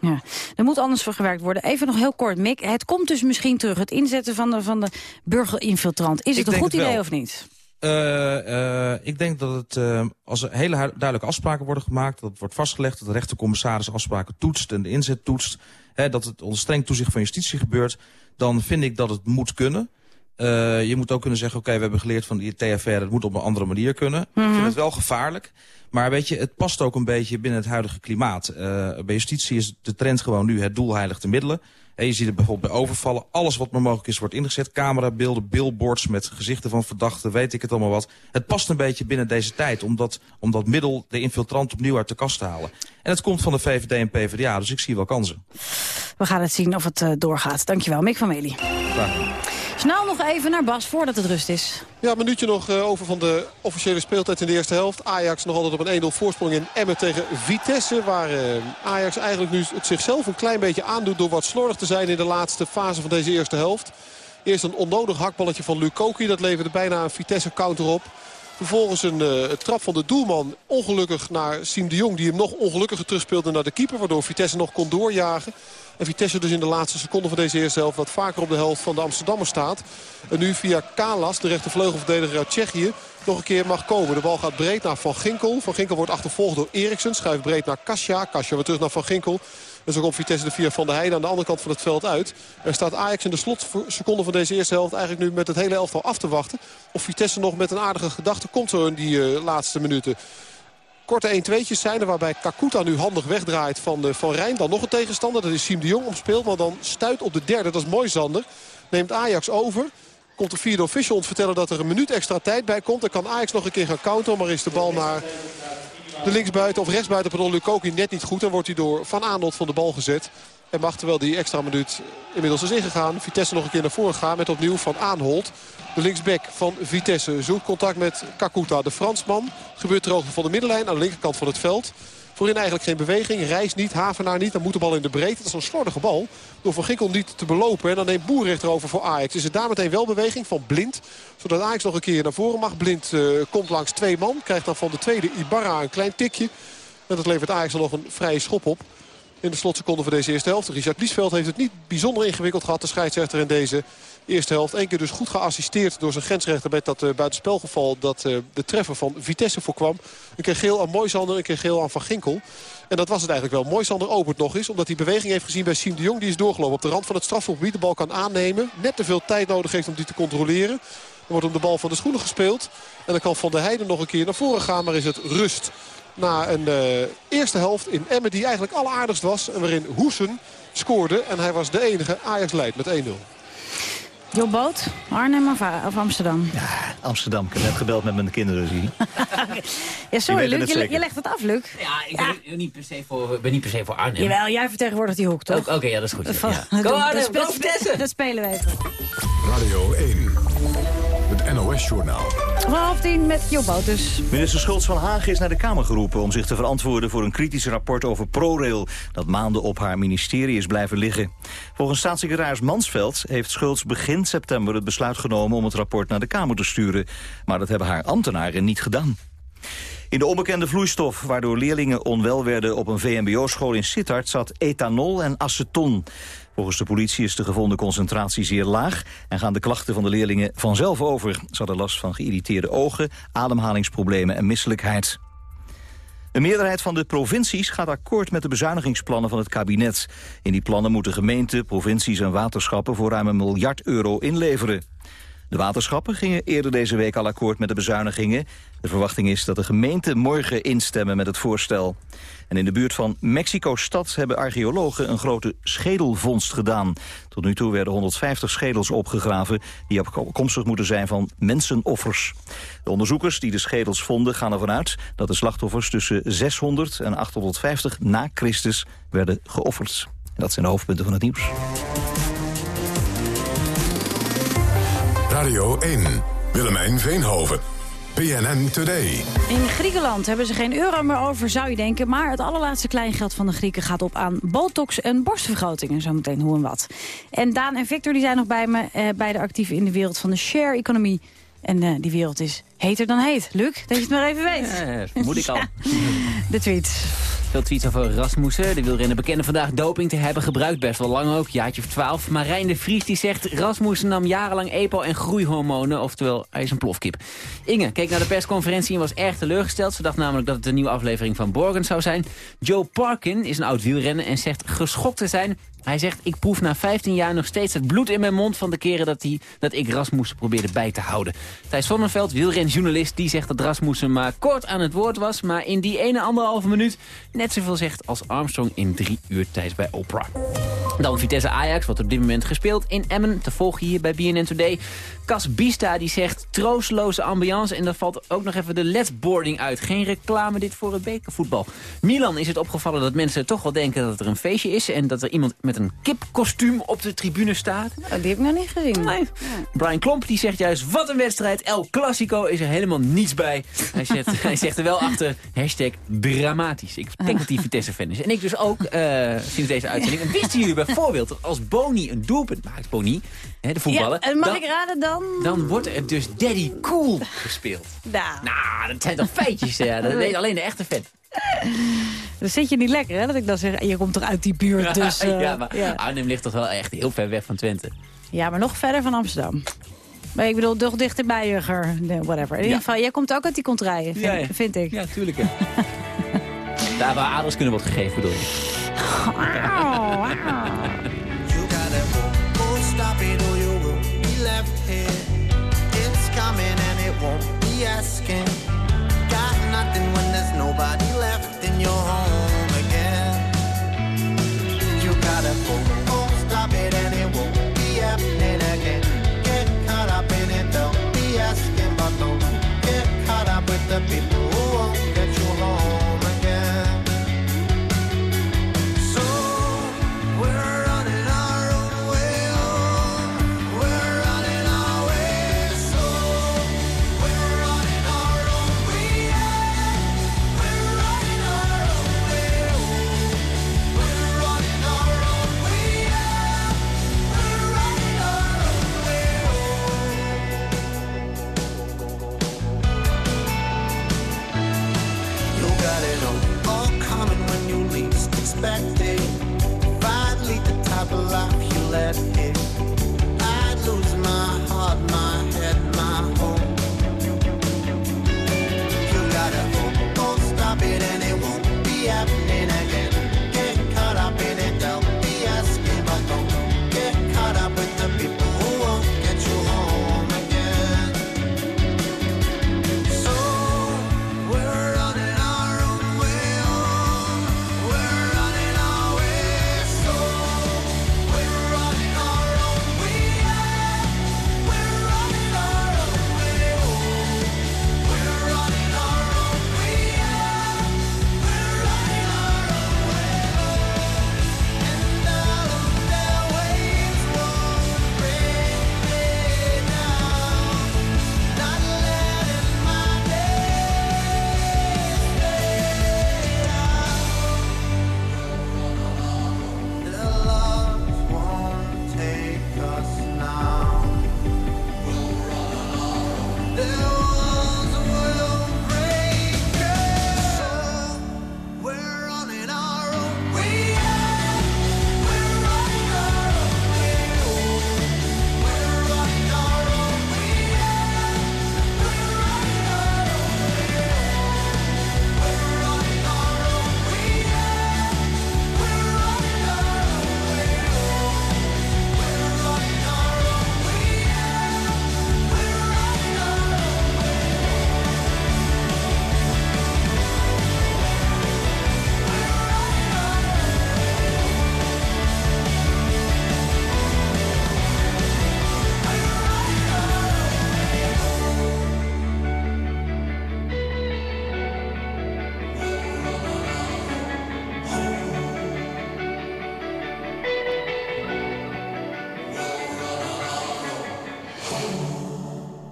Ja, er moet anders voor gewerkt worden. Even nog heel kort, Mick. Het komt dus misschien terug, het inzetten van de, van de burgerinfiltrant. Is het ik een goed het idee of niet? Uh, uh, ik denk dat het, uh, als er hele duidelijke afspraken worden gemaakt... dat het wordt vastgelegd dat de rechtercommissaris afspraken toetst... en de inzet toetst, hè, dat het onder streng toezicht van justitie gebeurt... dan vind ik dat het moet kunnen... Uh, je moet ook kunnen zeggen, oké, okay, we hebben geleerd van die TFR... het moet op een andere manier kunnen. Mm -hmm. Ik vind Mhm. het wel gevaarlijk. Maar weet je, het past ook een beetje binnen het huidige klimaat. Uh, bij justitie is de trend gewoon nu het doel heiligt de middelen. En je ziet het bijvoorbeeld bij overvallen. Alles wat maar mogelijk is wordt ingezet. Camerabeelden, billboards met gezichten van verdachten, weet ik het allemaal wat. Het past een beetje binnen deze tijd om dat, om dat middel, de infiltrant, opnieuw uit de kast te halen. En het komt van de VVD en PvdA, dus ik zie wel kansen. We gaan het zien of het uh, doorgaat. Dankjewel, Mick van Meli. Snel nog even naar Bas, voordat het rust is. Ja, een minuutje nog uh, over van de officiële speeltijd in de eerste helft. Ajax nog altijd op een 1-0 voorsprong in Emmen tegen Vitesse. Waar uh, Ajax eigenlijk nu het zichzelf een klein beetje aandoet... door wat slordig te zijn in de laatste fase van deze eerste helft. Eerst een onnodig hakballetje van Lukoki. Dat leverde bijna een Vitesse-counter op. Vervolgens een uh, trap van de doelman. Ongelukkig naar Siem de Jong. Die hem nog ongelukkiger terugspeelde naar de keeper. Waardoor Vitesse nog kon doorjagen. En Vitesse dus in de laatste seconde van deze eerste helft... wat vaker op de helft van de Amsterdammers staat. En nu via Kalas, de rechtervleugelverdediger uit Tsjechië... nog een keer mag komen. De bal gaat breed naar Van Ginkel. Van Ginkel wordt achtervolgd door Eriksen. Schuift breed naar Kasia. Kasia weer terug naar Van Ginkel. En zo komt Vitesse de via Van der Heijden aan de andere kant van het veld uit. Er staat Ajax in de slotseconde van deze eerste helft... eigenlijk nu met het hele elftal af te wachten. Of Vitesse nog met een aardige gedachte komt zo in die uh, laatste minuten. Korte 1-2'tjes zijn er waarbij Kakuta nu handig wegdraait van, uh, van Rijn. Dan nog een tegenstander, dat is Siem de Jong omspeelt. Maar dan stuit op de derde, dat is mooi Zander. Neemt Ajax over. Komt de vierde official ons vertellen dat er een minuut extra tijd bij komt. Dan kan Ajax nog een keer gaan counteren. Maar is de bal naar de linksbuiten of rechtsbuiten pardon, Lukoki net niet goed. Dan wordt hij door Van Aanholt van de bal gezet. En mag terwijl die extra minuut inmiddels is ingegaan. Vitesse nog een keer naar voren gaan met opnieuw Van Aanholt. De linksback van Vitesse zoekt contact met Kakuta. De Fransman gebeurt ter hoogte van de middenlijn aan de linkerkant van het veld. Voorin eigenlijk geen beweging. Reis niet, Havenaar niet. Dan moet de bal in de breedte. Dat is een slordige bal. Door Van Ginkel niet te belopen. En dan neemt Boerrecht erover voor Ajax. Is het daar meteen wel beweging van Blind. Zodat Ajax nog een keer naar voren mag. Blind uh, komt langs twee man. Krijgt dan van de tweede Ibarra een klein tikje. En dat levert Ajax dan nog een vrije schop op. in de slotseconde van deze eerste helft. Richard Liesveld heeft het niet bijzonder ingewikkeld gehad. De scheidsrechter in deze eerste helft. Eén keer dus goed geassisteerd door zijn grensrechter met dat uh, buitenspelgeval dat uh, de treffer van Vitesse voorkwam. Een keer geel aan Moisander, een keer geel aan Van Ginkel. En dat was het eigenlijk wel. Moisander opent nog eens. Omdat hij beweging heeft gezien bij Siem de Jong. Die is doorgelopen op de rand van het strafgebied. De bal kan aannemen. Net te veel tijd nodig heeft om die te controleren. Er wordt om de bal van de schoenen gespeeld. En dan kan Van der Heijden nog een keer naar voren gaan. Maar is het rust na een uh, eerste helft in Emmen die eigenlijk alleraardigst was. En waarin Hoesen scoorde. En hij was de enige. Ajax leidt met 1-0. Jo Boot, Arnhem of, of, Amsterdam? Ja, Amsterdam. Ik heb net gebeld met mijn kinderen. Zie. ja, sorry Luc, je, je, legt het af, Luc. Ja, ik ben. Niet, per se voor, ben niet per se voor Arnhem. Jawel, jij vertegenwoordigt die hoek, toch? Oké, okay, ja, dat is goed. Van, ja. Go Arnhem, dat, dat, dat spelen we even. Radio 1, het NOS-journaal. Half tien met Jobboot dus. Minister Schultz van Hagen is naar de Kamer geroepen... om zich te verantwoorden voor een kritisch rapport over ProRail... dat maanden op haar ministerie is blijven liggen. Volgens staatssecretaris Mansveld heeft Schultz begin september het besluit genomen... om het rapport naar de Kamer te sturen. Maar dat hebben haar ambtenaren niet gedaan. In de onbekende vloeistof waardoor leerlingen onwel werden op een VMBO-school in Sittard zat ethanol en aceton. Volgens de politie is de gevonden concentratie zeer laag en gaan de klachten van de leerlingen vanzelf over. Ze hadden last van geïrriteerde ogen, ademhalingsproblemen en misselijkheid. Een meerderheid van de provincies gaat akkoord met de bezuinigingsplannen van het kabinet. In die plannen moeten gemeenten, provincies en waterschappen voor ruim een miljard euro inleveren. De waterschappen gingen eerder deze week al akkoord met de bezuinigingen. De verwachting is dat de gemeenten morgen instemmen met het voorstel. En in de buurt van Mexico-stad hebben archeologen een grote schedelvondst gedaan. Tot nu toe werden 150 schedels opgegraven die afkomstig moeten zijn van mensenoffers. De onderzoekers die de schedels vonden gaan ervan uit dat de slachtoffers tussen 600 en 850 na Christus werden geofferd. Dat zijn de hoofdpunten van het nieuws. Radio 1, Willemijn Veenhoven. BNN Today. In Griekenland hebben ze geen euro meer over, zou je denken. Maar het allerlaatste kleingeld van de Grieken gaat op aan botox en borstvergrotingen. Zometeen hoe en wat. En Daan en Victor die zijn nog bij me, eh, beide actief in de wereld van de share-economie. En uh, die wereld is heter dan heet. Luc, dat je het maar even weet. Ja, moet ik al. de tweets. Veel tweets over Rasmussen. De wielrenner bekende vandaag doping te hebben gebruikt. Best wel lang ook, jaartje of twaalf. Marijn de Vries die zegt... Rasmussen nam jarenlang EPO en groeihormonen. Oftewel, hij is een plofkip. Inge keek naar de persconferentie en was erg teleurgesteld. Ze dacht namelijk dat het een nieuwe aflevering van Borgen zou zijn. Joe Parkin is een oud wielrenner en zegt geschokt te zijn... Hij zegt, ik proef na 15 jaar nog steeds het bloed in mijn mond... van de keren dat, hij, dat ik Rasmussen probeerde bij te houden. Thijs Sonnenveld, wielrenjournalist, die zegt dat Rasmussen maar kort aan het woord was... maar in die ene anderhalve minuut net zoveel zegt als Armstrong in drie uur tijd bij Oprah. Dan Vitesse Ajax, wat op dit moment gespeeld in Emmen. Te volgen hier bij BNN Today. Cas Bista die zegt troosteloze ambiance. En daar valt ook nog even de ledboarding uit. Geen reclame dit voor het bekervoetbal. Milan is het opgevallen dat mensen toch wel denken dat er een feestje is. En dat er iemand met een kipkostuum op de tribune staat. Oh, die heb ik nog niet gezien. Nee. Brian Klomp die zegt juist, wat een wedstrijd. El Clasico is er helemaal niets bij. Hij zegt, hij zegt er wel achter, hashtag dramatisch. Ik denk dat hij Vitesse-fan is. En ik dus ook, uh, sinds deze uitzending. En wisten jullie bijvoorbeeld dat als Boni een doelpunt maakt, Boni, hè, de voetballer... Ja, en mag dan, ik raden dan? Dan wordt er dus Daddy Cool gespeeld. Nou, nou dat zijn toch feitjes, ja. Dat weet alleen de echte fan. Dan zit je niet lekker, hè? Dat ik dan zeg, je komt toch uit die buurt, dus... Uh, ja, maar ja. Arnhem ligt toch wel echt heel ver weg van Twente. Ja, maar nog verder van Amsterdam. Maar ik bedoel, toch dichter bij Jugger, whatever. In ieder geval, jij komt ook uit die contraien, vind, ja, ja. vind ik. Ja, tuurlijk. Hè. Daar waar aders kunnen worden gegeven, bedoel je. Wow, wow. stop it or you will be left here. It's coming and it won't be asking. Left in your home again. You gotta go, oh, stop it and it won't be happening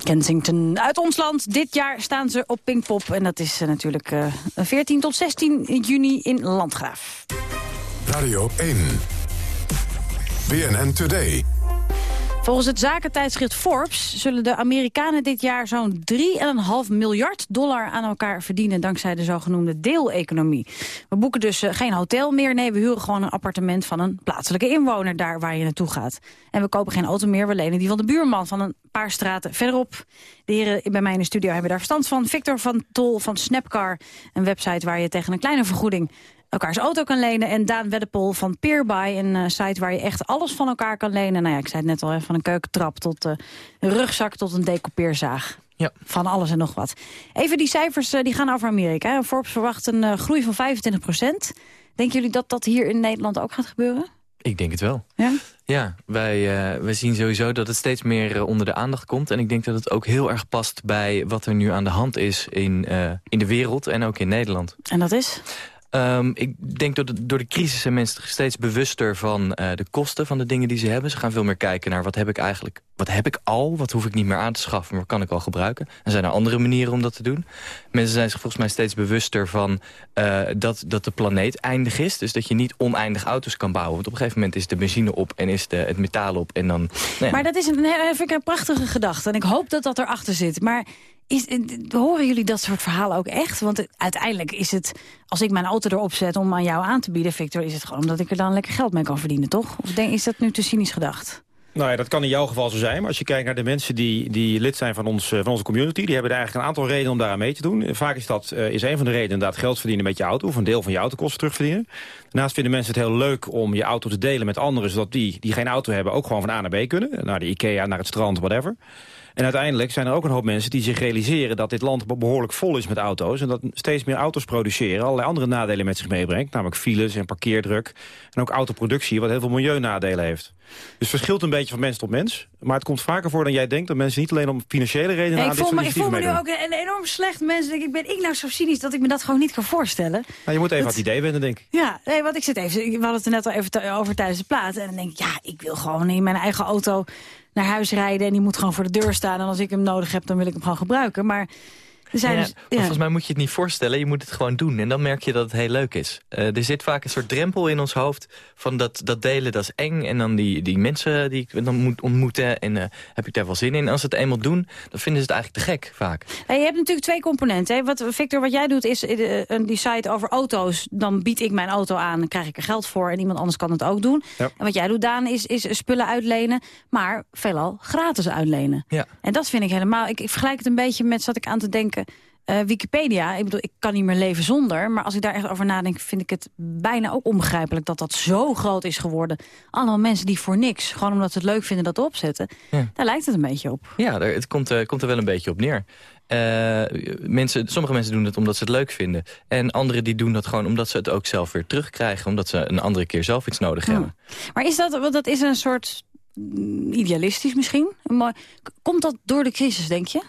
Kensington uit ons land. Dit jaar staan ze op Pinkpop. En dat is eh, natuurlijk eh 14 tot 16 juni in Landgraaf. Radio 1. BNN Today. Volgens het zakentijdschrift Forbes zullen de Amerikanen dit jaar zo'n 3,5 miljard dollar aan elkaar verdienen dankzij de zogenoemde deeleconomie. We boeken dus eh, geen hotel meer, nee, we huren gewoon een appartement van een plaatselijke inwoner daar waar je naartoe gaat. En we kopen geen auto meer, we lenen die van de buurman van een paar straten verderop. De heren bij mij in de studio hebben daar verstand van. Victor van Tol van Snapcar, een website waar je tegen een kleine vergoeding elkaars auto kan lenen. En Daan Weddepol van Peerby, een eh, site waar je echt alles van elkaar kan lenen. Nou ja, ik zei het net al, hè, van een keukentrap tot eh, een rugzak tot een decoupeerzaag. Ja. Van alles en nog wat. Even die cijfers, eh, die gaan over Amerika. hè. Forbes verwacht een groei van 25 procent. Denken jullie dat dat hier in Nederland ook gaat gebeuren? Ik denk het wel. Ja? Ja, wij, wij zien sowieso dat het steeds meer onder de aandacht komt. En ik denk dat het ook heel erg past bij wat er nu aan de hand is in, in de wereld en ook in Nederland. En dat is? Ehm, ik denk door de crisis zijn mensen steeds bewuster van eh, de kosten van de dingen die ze hebben. Ze gaan veel meer kijken naar wat heb ik eigenlijk, wat heb ik al, wat hoef ik niet meer aan te schaffen, maar wat kan ik al gebruiken. En zijn er andere manieren om dat te doen. Mensen zijn zich volgens mij steeds bewuster van eh, dat, dat de planeet eindig is. Dus dat je niet oneindig auto's kan bouwen. Want op een gegeven moment is de benzine op en is de, het metaal op. En dan, nou. Maar dat is een, vind ik een prachtige gedachte. En ik hoop dat dat erachter zit. Maar is, eh, horen jullie dat soort verhalen ook echt? Want uiteindelijk is het, als ik mijn auto erop zet om aan jou aan te bieden, Victor... is het gewoon omdat ik er dan lekker geld mee kan verdienen, toch? Of denk, is dat nu te cynisch gedacht? Nou ja, dat kan in jouw geval zo zijn. Maar als je kijkt naar de mensen die, die lid zijn van, ons, eh, van onze community... die hebben er eigenlijk een aantal redenen om daaraan mee te doen. En Vaak is dat eh, is een van de redenen inderdaad geld verdienen met je auto... of een deel van je autokosten terugverdienen. Daarnaast vinden mensen het heel leuk om je auto te delen met anderen... zodat die die geen auto hebben ook gewoon van A naar B kunnen. Naar de Ikea, naar het strand, whatever. En uiteindelijk zijn er ook een hoop mensen die zich realiseren... dat dit land behoorlijk vol is met auto's... en dat steeds meer auto's produceren allerlei andere nadelen met zich meebrengt. Namelijk files en parkeerdruk. En ook autoproductie, wat heel veel milieunadelen heeft. Dus het verschilt een beetje van mens tot mens. Maar het komt vaker voor dan jij denkt... dat mensen niet alleen om financiële redenen aan ik, dit voel soort me, ik voel me nu ook een, een enorm slecht mens. Denk ik, ben ik nou zo cynisch dat ik me dat gewoon niet kan voorstellen? Nou, je moet even Dat- het idee wennen, denk ik. Ja, nee, want ik zit even. We hadden het er net al even over tijdens de plaat. En dan denk ik, ja, ik wil gewoon in mijn eigen auto naar huis rijden. En die moet gewoon voor de deur staan. En als ik hem nodig heb, dan wil ik hem gewoon gebruiken. Maar zijn Ja, dus. Ja. Volgens mij moet je het niet voorstellen, je moet het gewoon doen. En dan merk je dat het heel leuk is. Eh, er zit vaak een soort drempel in ons hoofd van dat, dat delen, dat is eng. En dan die, die mensen die ik dan moet ontmoeten en eh, heb ik daar wel zin in. En als ze het eenmaal doen, dan vinden ze het eigenlijk te gek vaak. Hey, je hebt natuurlijk twee componenten. Hè. Wat, Victor, wat jij doet is een die site over auto's. Dan bied ik mijn auto aan, dan krijg ik er geld voor. En iemand anders kan het ook doen. Ja. En wat jij doet, Daan, is, is spullen uitlenen. Maar veelal gratis uitlenen. Ja. En dat vind ik helemaal... Ik, ik vergelijk het een beetje met, zat ik aan te denken... eh, Wikipedia, ik bedoel, ik kan niet meer leven zonder. Maar als ik daar echt over nadenk, vind ik het bijna ook onbegrijpelijk... dat dat zo groot is geworden. Allemaal mensen die voor niks, gewoon omdat ze het leuk vinden, dat opzetten. Ja. Daar lijkt het een beetje op. Ja, daar- het komt, eh, komt er wel een beetje op neer. Eh, mensen, sommige mensen doen het omdat ze het leuk vinden. En anderen die doen dat gewoon omdat ze het ook zelf weer terugkrijgen. Omdat ze een andere keer zelf iets nodig hebben. Maar is dat, want dat is een soort mm, idealistisch misschien? Maar komt dat door de crisis, denk je?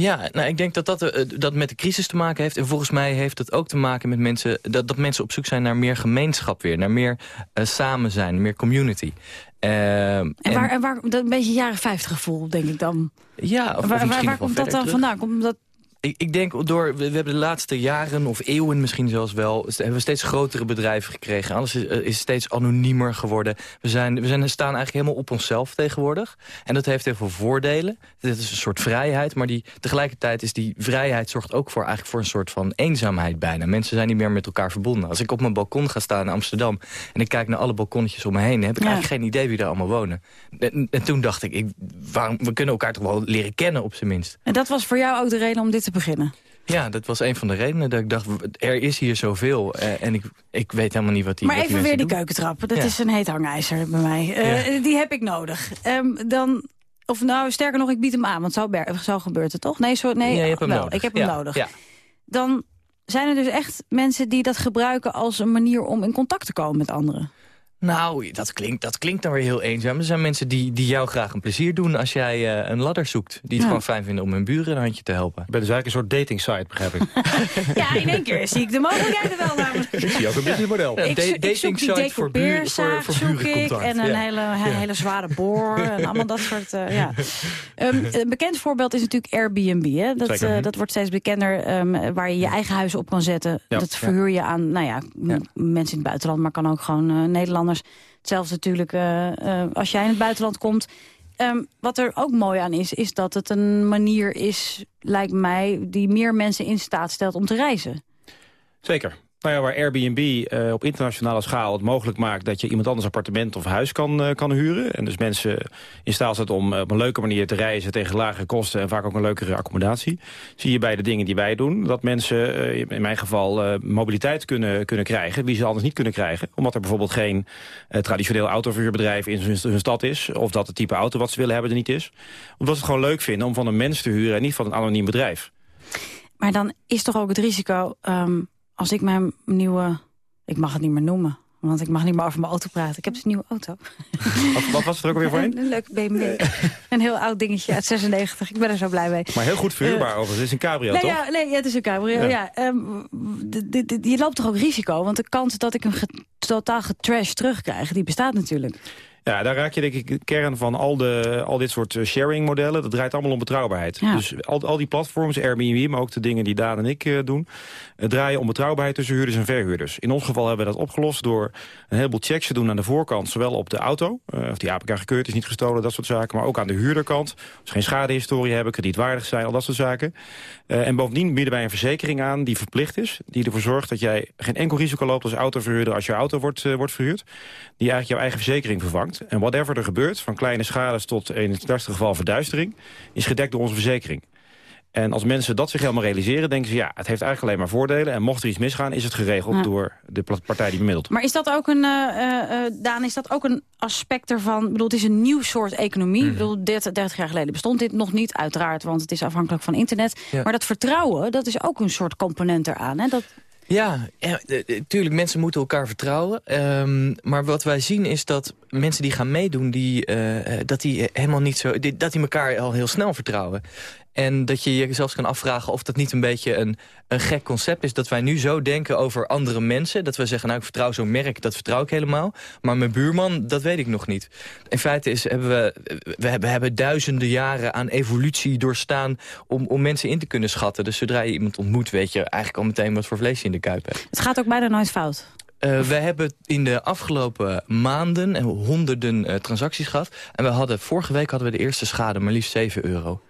Ja, nou, ik denk dat dat, eh, dat met de crisis te maken heeft. En volgens mij heeft het ook te maken met mensen... dat, dat mensen op zoek zijn naar meer gemeenschap weer. Naar meer eh, samen zijn, meer community. Ehm, En, waar, en waar, dat een beetje jaren 50 gevoel, denk ik dan. Ja, of, of waar komt dat dan terug. vandaan? Komt dat, Ik, ik denk door, we, hebben de laatste jaren of eeuwen misschien zelfs wel... hebben we steeds grotere bedrijven gekregen. Alles is, eh, is steeds anoniemer geworden. We, zijn, we zijn, staan eigenlijk helemaal op onszelf tegenwoordig. En dat heeft heel veel voordelen. Het is een soort vrijheid, maar die, tegelijkertijd is die vrijheid... zorgt ook voor, eigenlijk voor een soort van eenzaamheid bijna. Mensen zijn niet meer met elkaar verbonden. Als ik op mijn balkon ga staan in Amsterdam... en ik kijk naar alle balkonnetjes om me heen... heb ik Ja. eigenlijk geen idee wie daar allemaal wonen. En, en toen dacht ik, ik waarom, we kunnen elkaar toch wel leren kennen op zijn minst. en dat was voor jou ook de reden om dit te beginnen? Ja, dat was een van de redenen dat ik dacht, er is hier zoveel. eh, en ik, ik weet helemaal niet wat die maar wat die even weer die doen. keukentrap. Dat Ja. is een heet hangijzer bij mij. Eh, Die heb ik nodig. Ehm, dan, of nou, sterker nog, ik bied hem aan. Want zo, zo gebeurt het toch? Nee, zo, nee Ja, je hebt hem wel, nodig. ik heb hem Ja, nodig. ja. Dan zijn er dus echt mensen die dat gebruiken als een manier om in contact te komen met anderen. Nou, dat klinkt, dat klinkt dan weer heel eenzaam. Er zijn mensen die, die jou graag een plezier doen als jij eh, een ladder zoekt. Die het Ja. gewoon fijn vinden om hun buren een handje te helpen. Je bent dus eigenlijk een soort dating site, begrijp ik. Ja, in één keer zie ik de mogelijkheden wel namelijk. ik zie ook een businessmodel. Ik, zo- ik zoek die decoupeerzaag, zoek ik. En een Ja. hele, he- hele zware boor. En allemaal dat soort, eh, ja. Ehm, een bekend voorbeeld is natuurlijk Airbnb. Hè? Dat, eh, dat wordt steeds bekender. ehm, waar je je eigen huis op kan zetten. Ja. Dat Ja. verhuur je aan nou ja, mensen in het buitenland. Maar kan ook gewoon eh, Nederlanders. Hetzelfde natuurlijk eh, eh, als jij in het buitenland komt. Ehm, wat er ook mooi aan is, is dat het een manier is, lijkt mij... die meer mensen in staat stelt om te reizen. Zeker. Nou ja, waar Airbnb eh, op internationale schaal het mogelijk maakt... dat je iemand anders appartement of huis kan, eh, kan huren. En dus mensen in staat zet om eh, op een leuke manier te reizen... tegen lagere kosten en vaak ook een leukere accommodatie. Zie je bij de dingen die wij doen... dat mensen in mijn geval mobiliteit kunnen, kunnen krijgen... die ze anders niet kunnen krijgen. Omdat er bijvoorbeeld geen traditioneel autoverhuurbedrijf in hun, hun stad is... of dat het type auto wat ze willen hebben er niet is. Omdat ze het gewoon leuk vinden om van een mens te huren... en niet van een anoniem bedrijf. Maar dan is toch ook het risico, ehm, als ik mijn nieuwe... Ik mag het niet meer noemen, want ik mag niet meer over mijn auto praten. Ik heb dus een nieuwe auto. Wat, wat was het er ook alweer voor een? Een leuk BMW. Een heel oud dingetje uit 96. Ik ben er zo blij mee. Maar heel goed verhuurbaar overigens. Het is een cabrio, Nee, toch? ja, nee, ja, het is een cabrio. Ja. Ja. ehm, je loopt toch ook risico? Want de kans dat ik hem ge- totaal getrash terugkrijg, die bestaat natuurlijk. Ja, daar raak je denk ik de kern van al, de, al dit soort eh, sharing-modellen. Dat draait allemaal om betrouwbaarheid. Ja. Dus al, al die platforms, Airbnb, maar ook de dingen die Daan en ik eh, doen... eh, draaien om betrouwbaarheid tussen huurders en verhuurders. In ons geval hebben we dat opgelost door een heleboel checks te doen aan de voorkant. Zowel op de auto, of die APK gekeurd is, niet gestolen, dat soort zaken. Maar ook aan de huurderkant. Als ze geen schadehistorie hebben, kredietwaardig zijn, al dat soort zaken. En bovendien bieden wij een verzekering aan die verplicht is. Die ervoor zorgt dat jij geen enkel risico loopt als autoverhuurder... als je auto wordt, wordt verhuurd. Die eigenlijk jouw eigen verzekering vervangt. En whatever er gebeurt, van kleine schades tot in het slechtste geval verduistering... is gedekt door onze verzekering. En als mensen dat zich helemaal realiseren, denken ze... ja, het heeft eigenlijk alleen maar voordelen. En mocht er iets misgaan, is het geregeld Ja. door de partij die bemiddelt. Maar is dat ook een, eh, Daan, is dat ook een aspect ervan? Ik bedoel, het is een nieuw soort economie. Mhm. Ik bedoel, 30, 30 jaar geleden bestond dit nog niet, uiteraard, want het is afhankelijk van internet. Ja. Maar dat vertrouwen, dat is ook een soort component eraan. Hè? Dat, Ja, eh, eh, tuurlijk, mensen moeten elkaar vertrouwen. Ehm, maar wat wij zien is dat mensen die gaan meedoen... Die, eh, dat die helemaal niet zo... dat die elkaar al heel snel vertrouwen. En dat je je zelfs kan afvragen of dat niet een beetje een, een gek concept is. Dat wij nu zo denken over andere mensen. Dat we zeggen, nou ik vertrouw zo'n merk, dat vertrouw ik helemaal. Maar mijn buurman, dat weet ik nog niet. In feite is, hebben we, we hebben, hebben duizenden jaren aan evolutie doorstaan... Om, om mensen in te kunnen schatten. Dus zodra je iemand ontmoet, weet je eigenlijk al meteen wat voor vlees je in de kuip hebt. het gaat ook bijna nooit fout. Eh, we hebben in de afgelopen maanden eh, honderden eh, transacties gehad. En we hadden, vorige week hadden we de eerste schade, maar liefst 7 euro.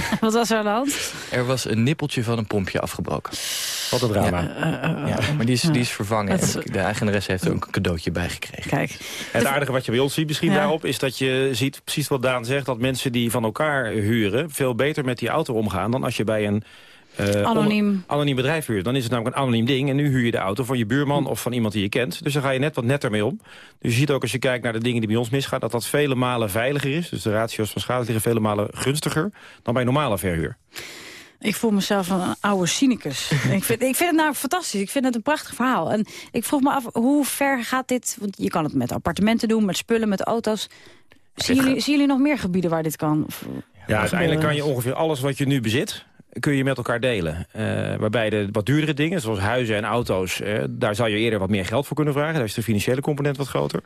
Wat was er aan de hand? Er was een nippeltje van een pompje afgebroken. Wat een drama. Ja, maar die is, die is vervangen. Dat is- En de eigenares heeft er ook een cadeautje bij gekregen. Kijk. Het aardige wat je bij ons ziet misschien Ja. daarop... is dat je ziet, precies wat Daan zegt... dat mensen die van elkaar huren... veel beter met die auto omgaan dan als je bij een... eh, Anoniem. on- anoniem bedrijf. Dan is het namelijk een anoniem ding. En nu huur je de auto van je buurman of van iemand die je kent. Dus dan ga je net wat netter mee om. Dus je ziet ook als je kijkt naar de dingen die bij ons misgaan... dat dat vele malen veiliger is. Dus de ratio's van schade liggen vele malen gunstiger... dan bij normale verhuur. Ik voel mezelf een oude cynicus. ik, vind, ik vind het nou fantastisch. Ik vind het een prachtig verhaal. En ik vroeg me af, hoe ver gaat dit... Want je kan het met appartementen doen, met spullen, met auto's. Zien jullie, zien jullie nog meer gebieden waar dit kan? Ja, uiteindelijk kan je ongeveer alles wat je nu bezit kun je met elkaar delen. Eh, waarbij de wat duurdere dingen, zoals huizen en auto's... eh, daar zou je eerder wat meer geld voor kunnen vragen. Daar is de financiële component wat groter.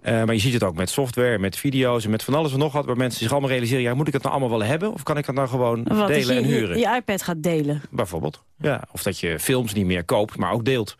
Eh, maar je ziet het ook met software, met video's en met van alles en nog wat... waar mensen zich allemaal realiseren... Ja, moet ik het nou allemaal wel hebben? Of kan ik het nou gewoon Wat, delen je, en huren? Je, je iPad gaat delen. Bijvoorbeeld. Ja, of dat je films niet meer koopt, maar ook deelt.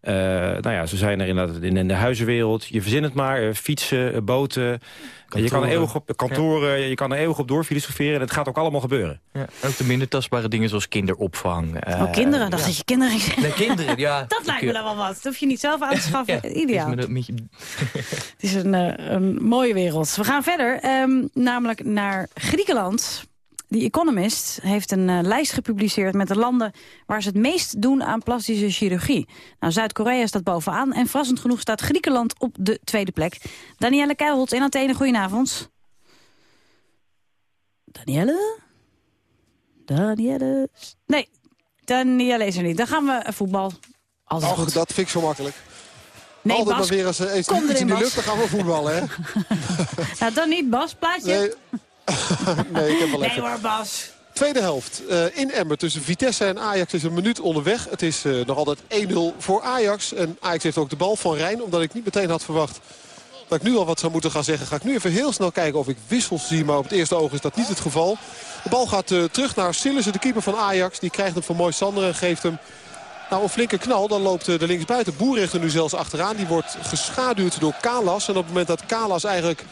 Eh, nou ja, ze zijn er inderdaad in, in de huizenwereld. Je verzint het maar. eh, fietsen, eh, boten. je kan er eeuwig op, kantoren, je kan er eeuwig op doorfilosoferen. En het gaat ook allemaal gebeuren. Ja, ook de minder tastbare dingen zoals kinderopvang. eh, oh, kinderen. Dacht ja. dat je kinderen Nee, kinderen, ja. Dat lijkt me dan wel wat. Dat hoef je niet zelf aan te schaffen. Ja, Ideaal. met Het is een, een mooie wereld. We gaan verder, ehm, namelijk naar Griekenland. The Economist heeft een eh, lijst gepubliceerd met de landen... waar ze het meest doen aan plastische chirurgie. Nou, Zuid-Korea staat bovenaan en verrassend genoeg staat Griekenland op de tweede plek. Danielle Keilholt in Athene, goedenavond. Danielle? Danielle? Nee, Danielle is er niet. Dan gaan we eh, voetbal. Och, goed. dat vind ik zo makkelijk. Nee, Altijd Bas, maar weer als er eens, kom iets erin, in de lucht, dan gaan we voetballen, hè? Nou, dan niet, Bas. Plaatje? Nee, nee ik heb wel Nee even. hoor, Bas. Tweede helft eh, in Emmer tussen Vitesse en Ajax is een minuut onderweg. Het is eh, nog altijd 1-0 voor Ajax. En Ajax heeft ook de bal van Rijn. Omdat ik niet meteen had verwacht dat ik nu al wat zou moeten gaan zeggen. Ga ik nu even heel snel kijken of ik wissels zie. Maar op het eerste oog is dat niet het geval. De bal gaat eh, terug naar Sillissen, de keeper van Ajax. Die krijgt hem van Mooi Sander en geeft hem nou, een flinke knal. Dan loopt de linksbuiten Boerichter nu zelfs achteraan. Die wordt geschaduwd door Kalas. En op het moment dat Kalas eigenlijk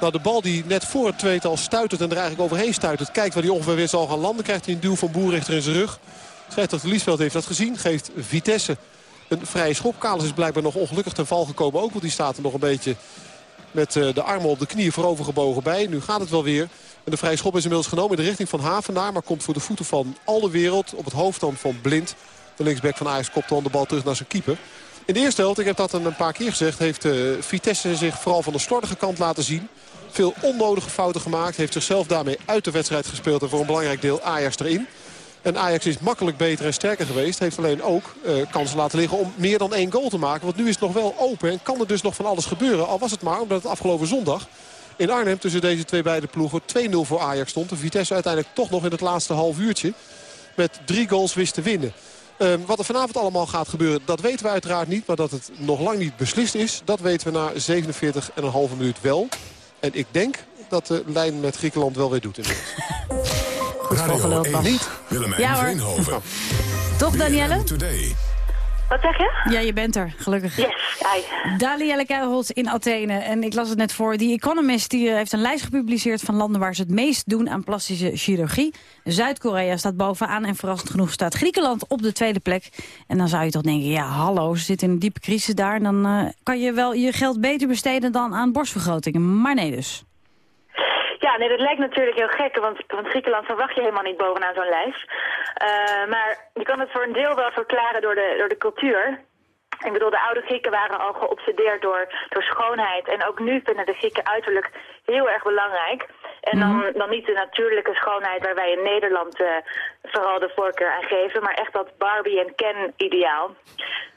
nou, de bal die net voor het tweetal stuitert en er eigenlijk overheen stuitert. Kijkt waar hij ongeveer weer zal gaan landen. Krijgt hij een duw van Boerichter in zijn rug. Scheidsrechter Liesveld heeft dat gezien. Geeft Vitesse een vrije schop. Kalas is blijkbaar nog ongelukkig ten val gekomen ook. Want die staat er nog een beetje met eh, de armen op de knieën voorovergebogen bij. Nu gaat het wel weer. En de vrije schop is inmiddels genomen in de richting van Havenaar. Maar komt voor de voeten van al de wereld. Op het hoofd dan van Blind. De linksback van Ajax kopt dan de bal terug naar zijn keeper. In de eerste helft, ik heb dat een paar keer gezegd... heeft eh, Vitesse zich vooral van de slordige kant laten zien. Veel onnodige fouten gemaakt. Heeft zichzelf daarmee uit de wedstrijd gespeeld. En voor een belangrijk deel Ajax erin. En Ajax is makkelijk beter en sterker geweest. Heeft alleen ook eh, kansen laten liggen om meer dan één goal te maken. Want nu is het nog wel open en kan er dus nog van alles gebeuren. Al was het maar omdat het afgelopen zondag in Arnhem tussen deze twee beide ploegen 2-0 voor Ajax stond. De Vitesse uiteindelijk toch nog in het laatste half uurtje met drie goals wist te winnen. Ehm, wat er vanavond allemaal gaat gebeuren, dat weten we uiteraard niet. Maar dat het nog lang niet beslist is, dat weten we na 47,5 minuut wel. En ik denk dat de lijn met Griekenland wel weer doet inmiddels. Goed Radio volgeluld, 1. Bas. Willemijn Ja. Veenhoven. Toch, Danielle? Wat zeg je? Ja, je bent er, gelukkig. Yes, hi. Keilholz in Athene. En ik las het net voor. The Economist die eh, heeft een lijst gepubliceerd van landen waar ze het meest doen aan plastische chirurgie. Zuid-Korea staat bovenaan en verrassend genoeg staat Griekenland op de tweede plek. En dan zou je toch denken, ja hallo, ze zitten in een diepe crisis daar. En dan eh, kan je wel je geld beter besteden dan aan borstvergrotingen. Maar nee dus. Ja, nee, dat lijkt natuurlijk heel gek, want, want Griekenland verwacht je helemaal niet bovenaan zo'n lijst. Eh, maar je kan het voor een deel wel verklaren door de, door de cultuur. Ik bedoel, de oude Grieken waren al geobsedeerd door, door schoonheid. En ook nu vinden de Grieken uiterlijk heel erg belangrijk. En dan, dan niet de natuurlijke schoonheid waar wij in Nederland eh, vooral de voorkeur aan geven. Maar echt dat Barbie en Ken ideaal.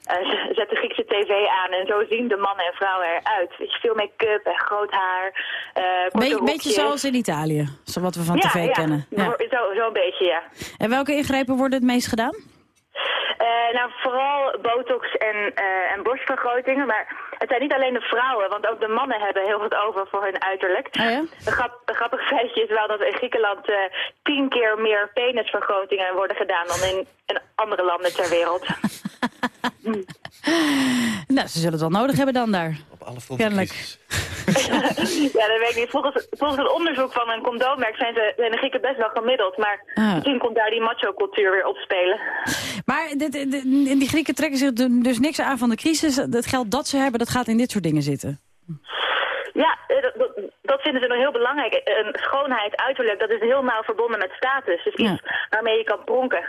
Eh, ze zet de Griekse tv aan en zo zien de mannen en vrouwen eruit. Weet je, veel make-up en groot haar. eh beetje zoals in Italië, zo wat we van ja, tv ja. kennen. Ja. Zo, zo'n beetje, ja. En welke ingrepen worden het meest gedaan? Eh, nou, vooral botox en, eh, en borstvergrotingen. Maar het zijn niet alleen de vrouwen, want ook de mannen hebben heel wat over voor hun uiterlijk. Oh ja? De, grap, de grappige feitje is wel dat in Griekenland eh, tien keer meer penisvergrotingen worden gedaan dan in, in andere landen ter wereld. Nou, ze zullen het wel nodig hebben dan daar. Op alle Kennelijk. ja, dat weet ik niet. Volgens, volgens het onderzoek van een condoommerk zijn, ze, zijn de Grieken best wel gemiddeld. Maar Ah. misschien komt daar die macho-cultuur weer opspelen. Maar dit- dit- die Grieken trekken zich dus niks aan van de crisis. Het geld dat ze hebben, dat gaat in dit soort dingen zitten. Ja, eh, dat, dat, dat vinden ze nog heel belangrijk. Een schoonheid, uiterlijk, dat is heel nauw verbonden met status. Dus iets waarmee je kan pronken.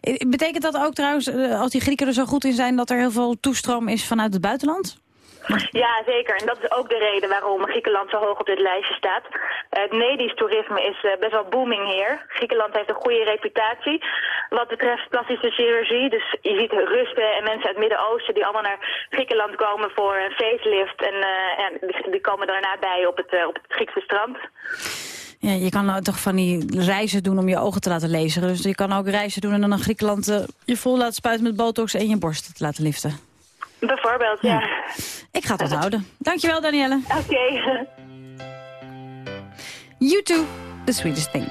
Eh, Betekent dat ook trouwens, eh, als die Grieken er zo goed in zijn... dat er heel veel toestroom is vanuit het buitenland? Ja, zeker. En dat is ook de reden waarom Griekenland zo hoog op dit lijstje staat. Het medisch toerisme is eh, best wel booming hier. Griekenland heeft een goede reputatie wat betreft plastische chirurgie. Dus je ziet rusten en mensen uit het Midden-Oosten die allemaal naar Griekenland komen voor een facelift. En, eh, en die, komen daarna bij op het, eh, op het Griekse strand. Ja, je kan nou toch van die reizen doen om je ogen te laten lezen. Dus je kan ook reizen doen en dan naar Griekenland je vol laten spuiten met botox... en je borst te laten liften. Bijvoorbeeld, ja. Ik ga het onthouden. Dankjewel, Danielle. Oké. You too, the sweetest thing.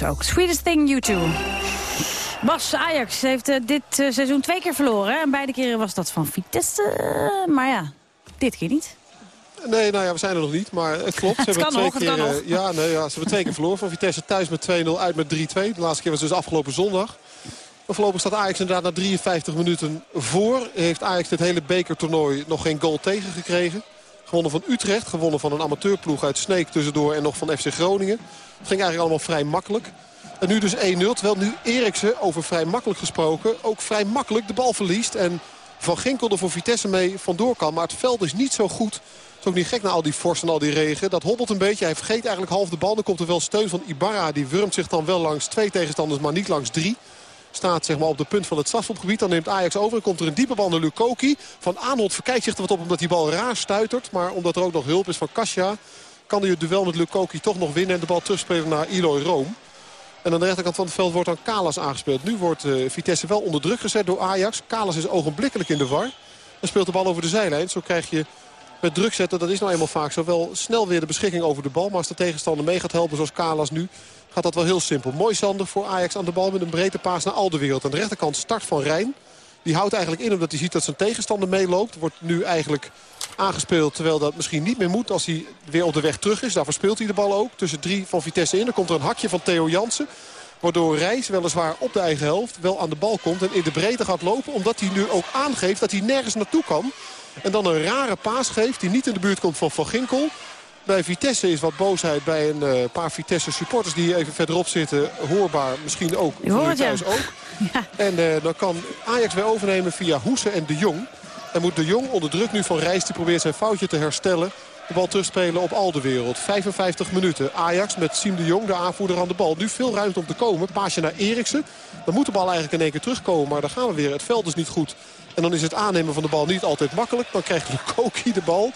Dus ook. Sweetest Thing, You. Bas, Ajax heeft eh, dit eh, seizoen twee keer verloren. hè? En beide keren was dat van Vitesse. Maar ja, dit keer niet. Nee, nou ja, we zijn er nog niet, maar het klopt. Ze Het hebben twee nog, keer, eh. Ja, nee, ja, ze hebben twee keer verloren. Van Vitesse thuis met 2-0, uit met 3-2. De laatste keer was dus afgelopen zondag. Maar voorlopig staat Ajax inderdaad na 53 minuten voor. Heeft Ajax dit hele bekertoernooi nog geen goal tegengekregen. Gewonnen van Utrecht, gewonnen van een amateurploeg uit Sneek tussendoor en nog van FC Groningen. Het ging eigenlijk allemaal vrij makkelijk. En nu dus 1-0, terwijl nu Eriksen, over vrij makkelijk gesproken, ook vrij makkelijk de bal verliest. En Van Ginkel er voor Vitesse mee vandoor kan. Maar het veld is niet zo goed. Het is ook niet gek na al die vorst en al die regen. Dat hobbelt een beetje. Hij vergeet eigenlijk half de bal. Dan komt er wel steun van Ibarra. Die wurmt zich dan wel langs twee tegenstanders, maar niet langs drie. Staat zeg maar, op de punt van het strafschopgebied. Dan neemt Ajax over en komt er een diepe bal naar Lukoki. Van Aanholt verkijkt zich er wat op omdat die bal raar stuitert. Maar omdat er ook nog hulp is van Kasia... kan hij het duel met Lukoki toch nog winnen... en de bal terugspelen naar Eloy Room. En aan de rechterkant van het veld wordt dan Kalas aangespeeld. Nu wordt eh, Vitesse wel onder druk gezet door Ajax. Kalas is ogenblikkelijk in de war. En speelt de bal over de zijlijn. Zo krijg je met druk zetten, dat is nou eenmaal vaak zo wel snel weer de beschikking over de bal. Maar als de tegenstander mee gaat helpen zoals Kalas nu, gaat dat wel heel simpel. Mooi Sander voor Ajax aan de bal met een breedte paas naar Alderwereld. Aan de rechterkant start van Rijn. Die houdt eigenlijk in omdat hij ziet dat zijn tegenstander meeloopt. Wordt nu eigenlijk aangespeeld terwijl dat misschien niet meer moet als hij weer op de weg terug is. Daarvoor speelt hij de bal ook tussen drie van Vitesse in. Dan komt er een hakje van Theo Jansen. Waardoor Reis weliswaar op de eigen helft wel aan de bal komt en in de breedte gaat lopen. Omdat hij nu ook aangeeft dat hij nergens naartoe kan. En dan een rare paas geeft die niet in de buurt komt van Van Ginkel. Bij Vitesse is wat boosheid bij een eh, paar Vitesse supporters die even verderop zitten. Hoorbaar misschien ook. Je hoort voor ja. thuis ook. En eh, dan kan Ajax weer overnemen via Hoesen en De Jong. En moet De Jong onder druk nu van Reis. Die probeert zijn foutje te herstellen. De bal terugspelen op Aldewereld. 55 minuten. Ajax met Siem de Jong, de aanvoerder aan de bal. Nu veel ruimte om te komen. Paasje naar Eriksen. Dan moet de bal eigenlijk in één keer terugkomen. Maar dan gaan we weer. Het veld is niet goed. En dan is het aannemen van de bal niet altijd makkelijk. Dan krijgt Lukoki de bal.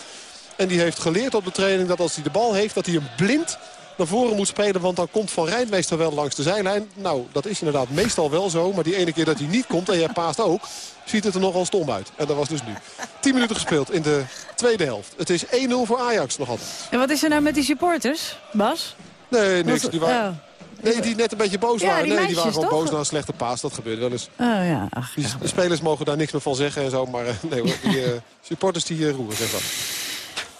En die heeft geleerd op de training dat als hij de bal heeft... dat hij hem blind naar voren moet spelen. Want dan komt Van Rijn meestal wel langs de zijlijn. Nou, dat is inderdaad meestal wel zo. Maar die ene keer dat hij niet komt en jij paast ook... ziet het er nogal stom uit. En dat was dus nu. 10 minuten gespeeld in de tweede helft. Het is 1-0 voor Ajax nog altijd. En wat is er nou met die supporters, Bas? Nee, niks. Die waren... oh. Nee, die net een beetje boos Ja, waren. die Nee, die waren gewoon toch? boos na een slechte paas. Dat gebeurt wel eens. Oh ja, ach, Die de spelers mogen daar niks meer van zeggen en zo. Maar eh, nee hoor, die eh, supporters die eh, roeren, zeg dat.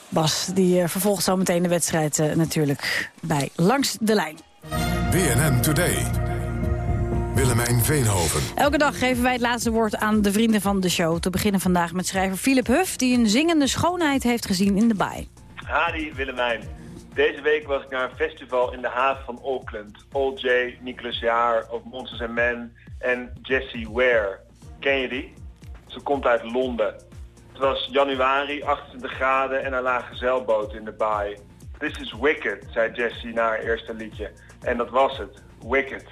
Bas, die eh, vervolgt zo meteen de wedstrijd eh, natuurlijk bij Langs de Lijn. BNN Today. Willemijn Veenhoven. Elke dag geven wij het laatste woord aan de vrienden van de show. Te beginnen vandaag met schrijver Philip Huff... die een zingende schoonheid heeft gezien in de baai. Hadi Willemijn. Deze week was ik naar een festival in de haven van Auckland. Old J, Nicholas Jaar of Monsters and Men en Jessie Ware. Ken je die? Ze komt uit Londen. Het was januari, 28 graden en er lagen zeilboten in de baai. This is wicked, zei Jessie na haar eerste liedje. En dat was het. Wicked.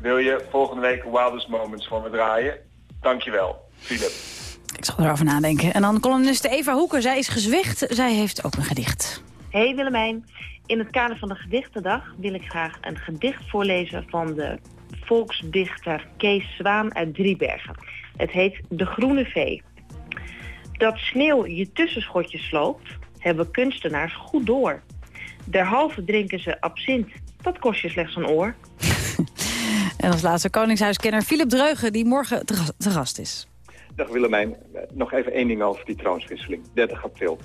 Wil je volgende week Wildest Moments voor me draaien? Dankjewel, Philip. Ik zal erover nadenken. En dan columniste Eva Hoeken. Zij is gezwicht. Zij heeft ook een gedicht. Hey Willemijn, in het kader van de gedichtendag wil ik graag een gedicht voorlezen van de volksdichter Kees Zwaan uit Driebergen. Het heet De Groene Vee. Dat sneeuw je tussenschotjes sloopt, hebben kunstenaars goed door. Derhalve drinken ze absint, dat kost je slechts een oor. En als laatste koningshuiskenner Philip Dreugen... die morgen te gast is. Dag Willemijn, Eh, nog even één ding over die troonswisseling, 30 april.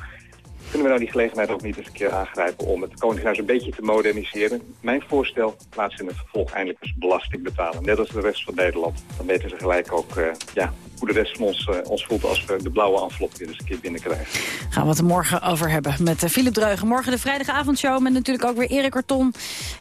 Kunnen we nou die gelegenheid ook niet eens een keer aangrijpen om het Koningshuis een beetje te moderniseren? Mijn voorstel, laat ze in het vervolg eindelijk eens belasting betalen. Net als de rest van Nederland. Dan weten ze gelijk ook eh, ja, hoe de rest van ons, eh, ons voelt als we de blauwe envelop weer eens een keer binnenkrijgen. Gaan we het er morgen over hebben met eh, Philip Dreugen. Morgen de vrijdagavondshow met natuurlijk ook weer Erik Orton.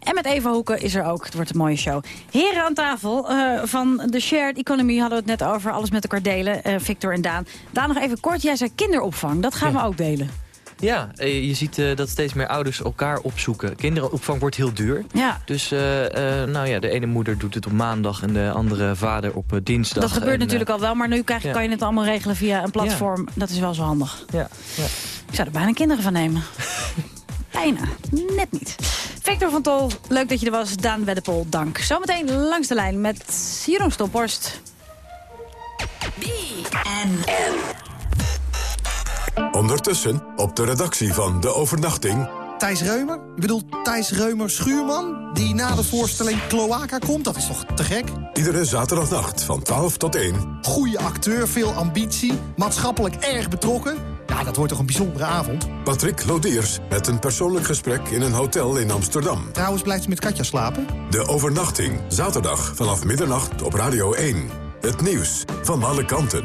En met Eva Hoeken is er ook. Het wordt een mooie show. Heren aan tafel eh, van de shared economy hadden we het net over. Alles met elkaar delen. Eh, Victor en Daan. Daan nog even kort. Jij zei kinderopvang. Dat gaan we ook delen. Ja, eh, je ziet eh, dat steeds meer ouders elkaar opzoeken. Kinderopvang wordt heel duur. Ja. Dus eh, nou ja, de ene moeder doet het op maandag en de andere vader op dinsdag. Dat gebeurt En, natuurlijk al wel. Maar nu krijg, ja. kan je het allemaal regelen via een platform. Dat is wel zo handig. Ja, ja. Ik zou er bijna kinderen van nemen. bijna. Net niet. Victor van Tol, leuk dat je er was. Daan Weddepol, dank. Zometeen langs de lijn met Jeroen Stophorst. Ondertussen op de redactie van De Overnachting... Thijs Reumer? Ik bedoel Thijs Reumer Schuurman? Die na de voorstelling Cloaca komt? Dat is toch te gek? Iedere zaterdagnacht van 12 tot 1. Goede acteur, veel ambitie, maatschappelijk erg betrokken. Ja, dat wordt toch een bijzondere avond? Patrick Lodiers met een persoonlijk gesprek in een hotel in Amsterdam. Trouwens, blijft ze met Katja slapen? De overnachting, zaterdag vanaf middernacht op Radio 1. Het nieuws van alle kanten.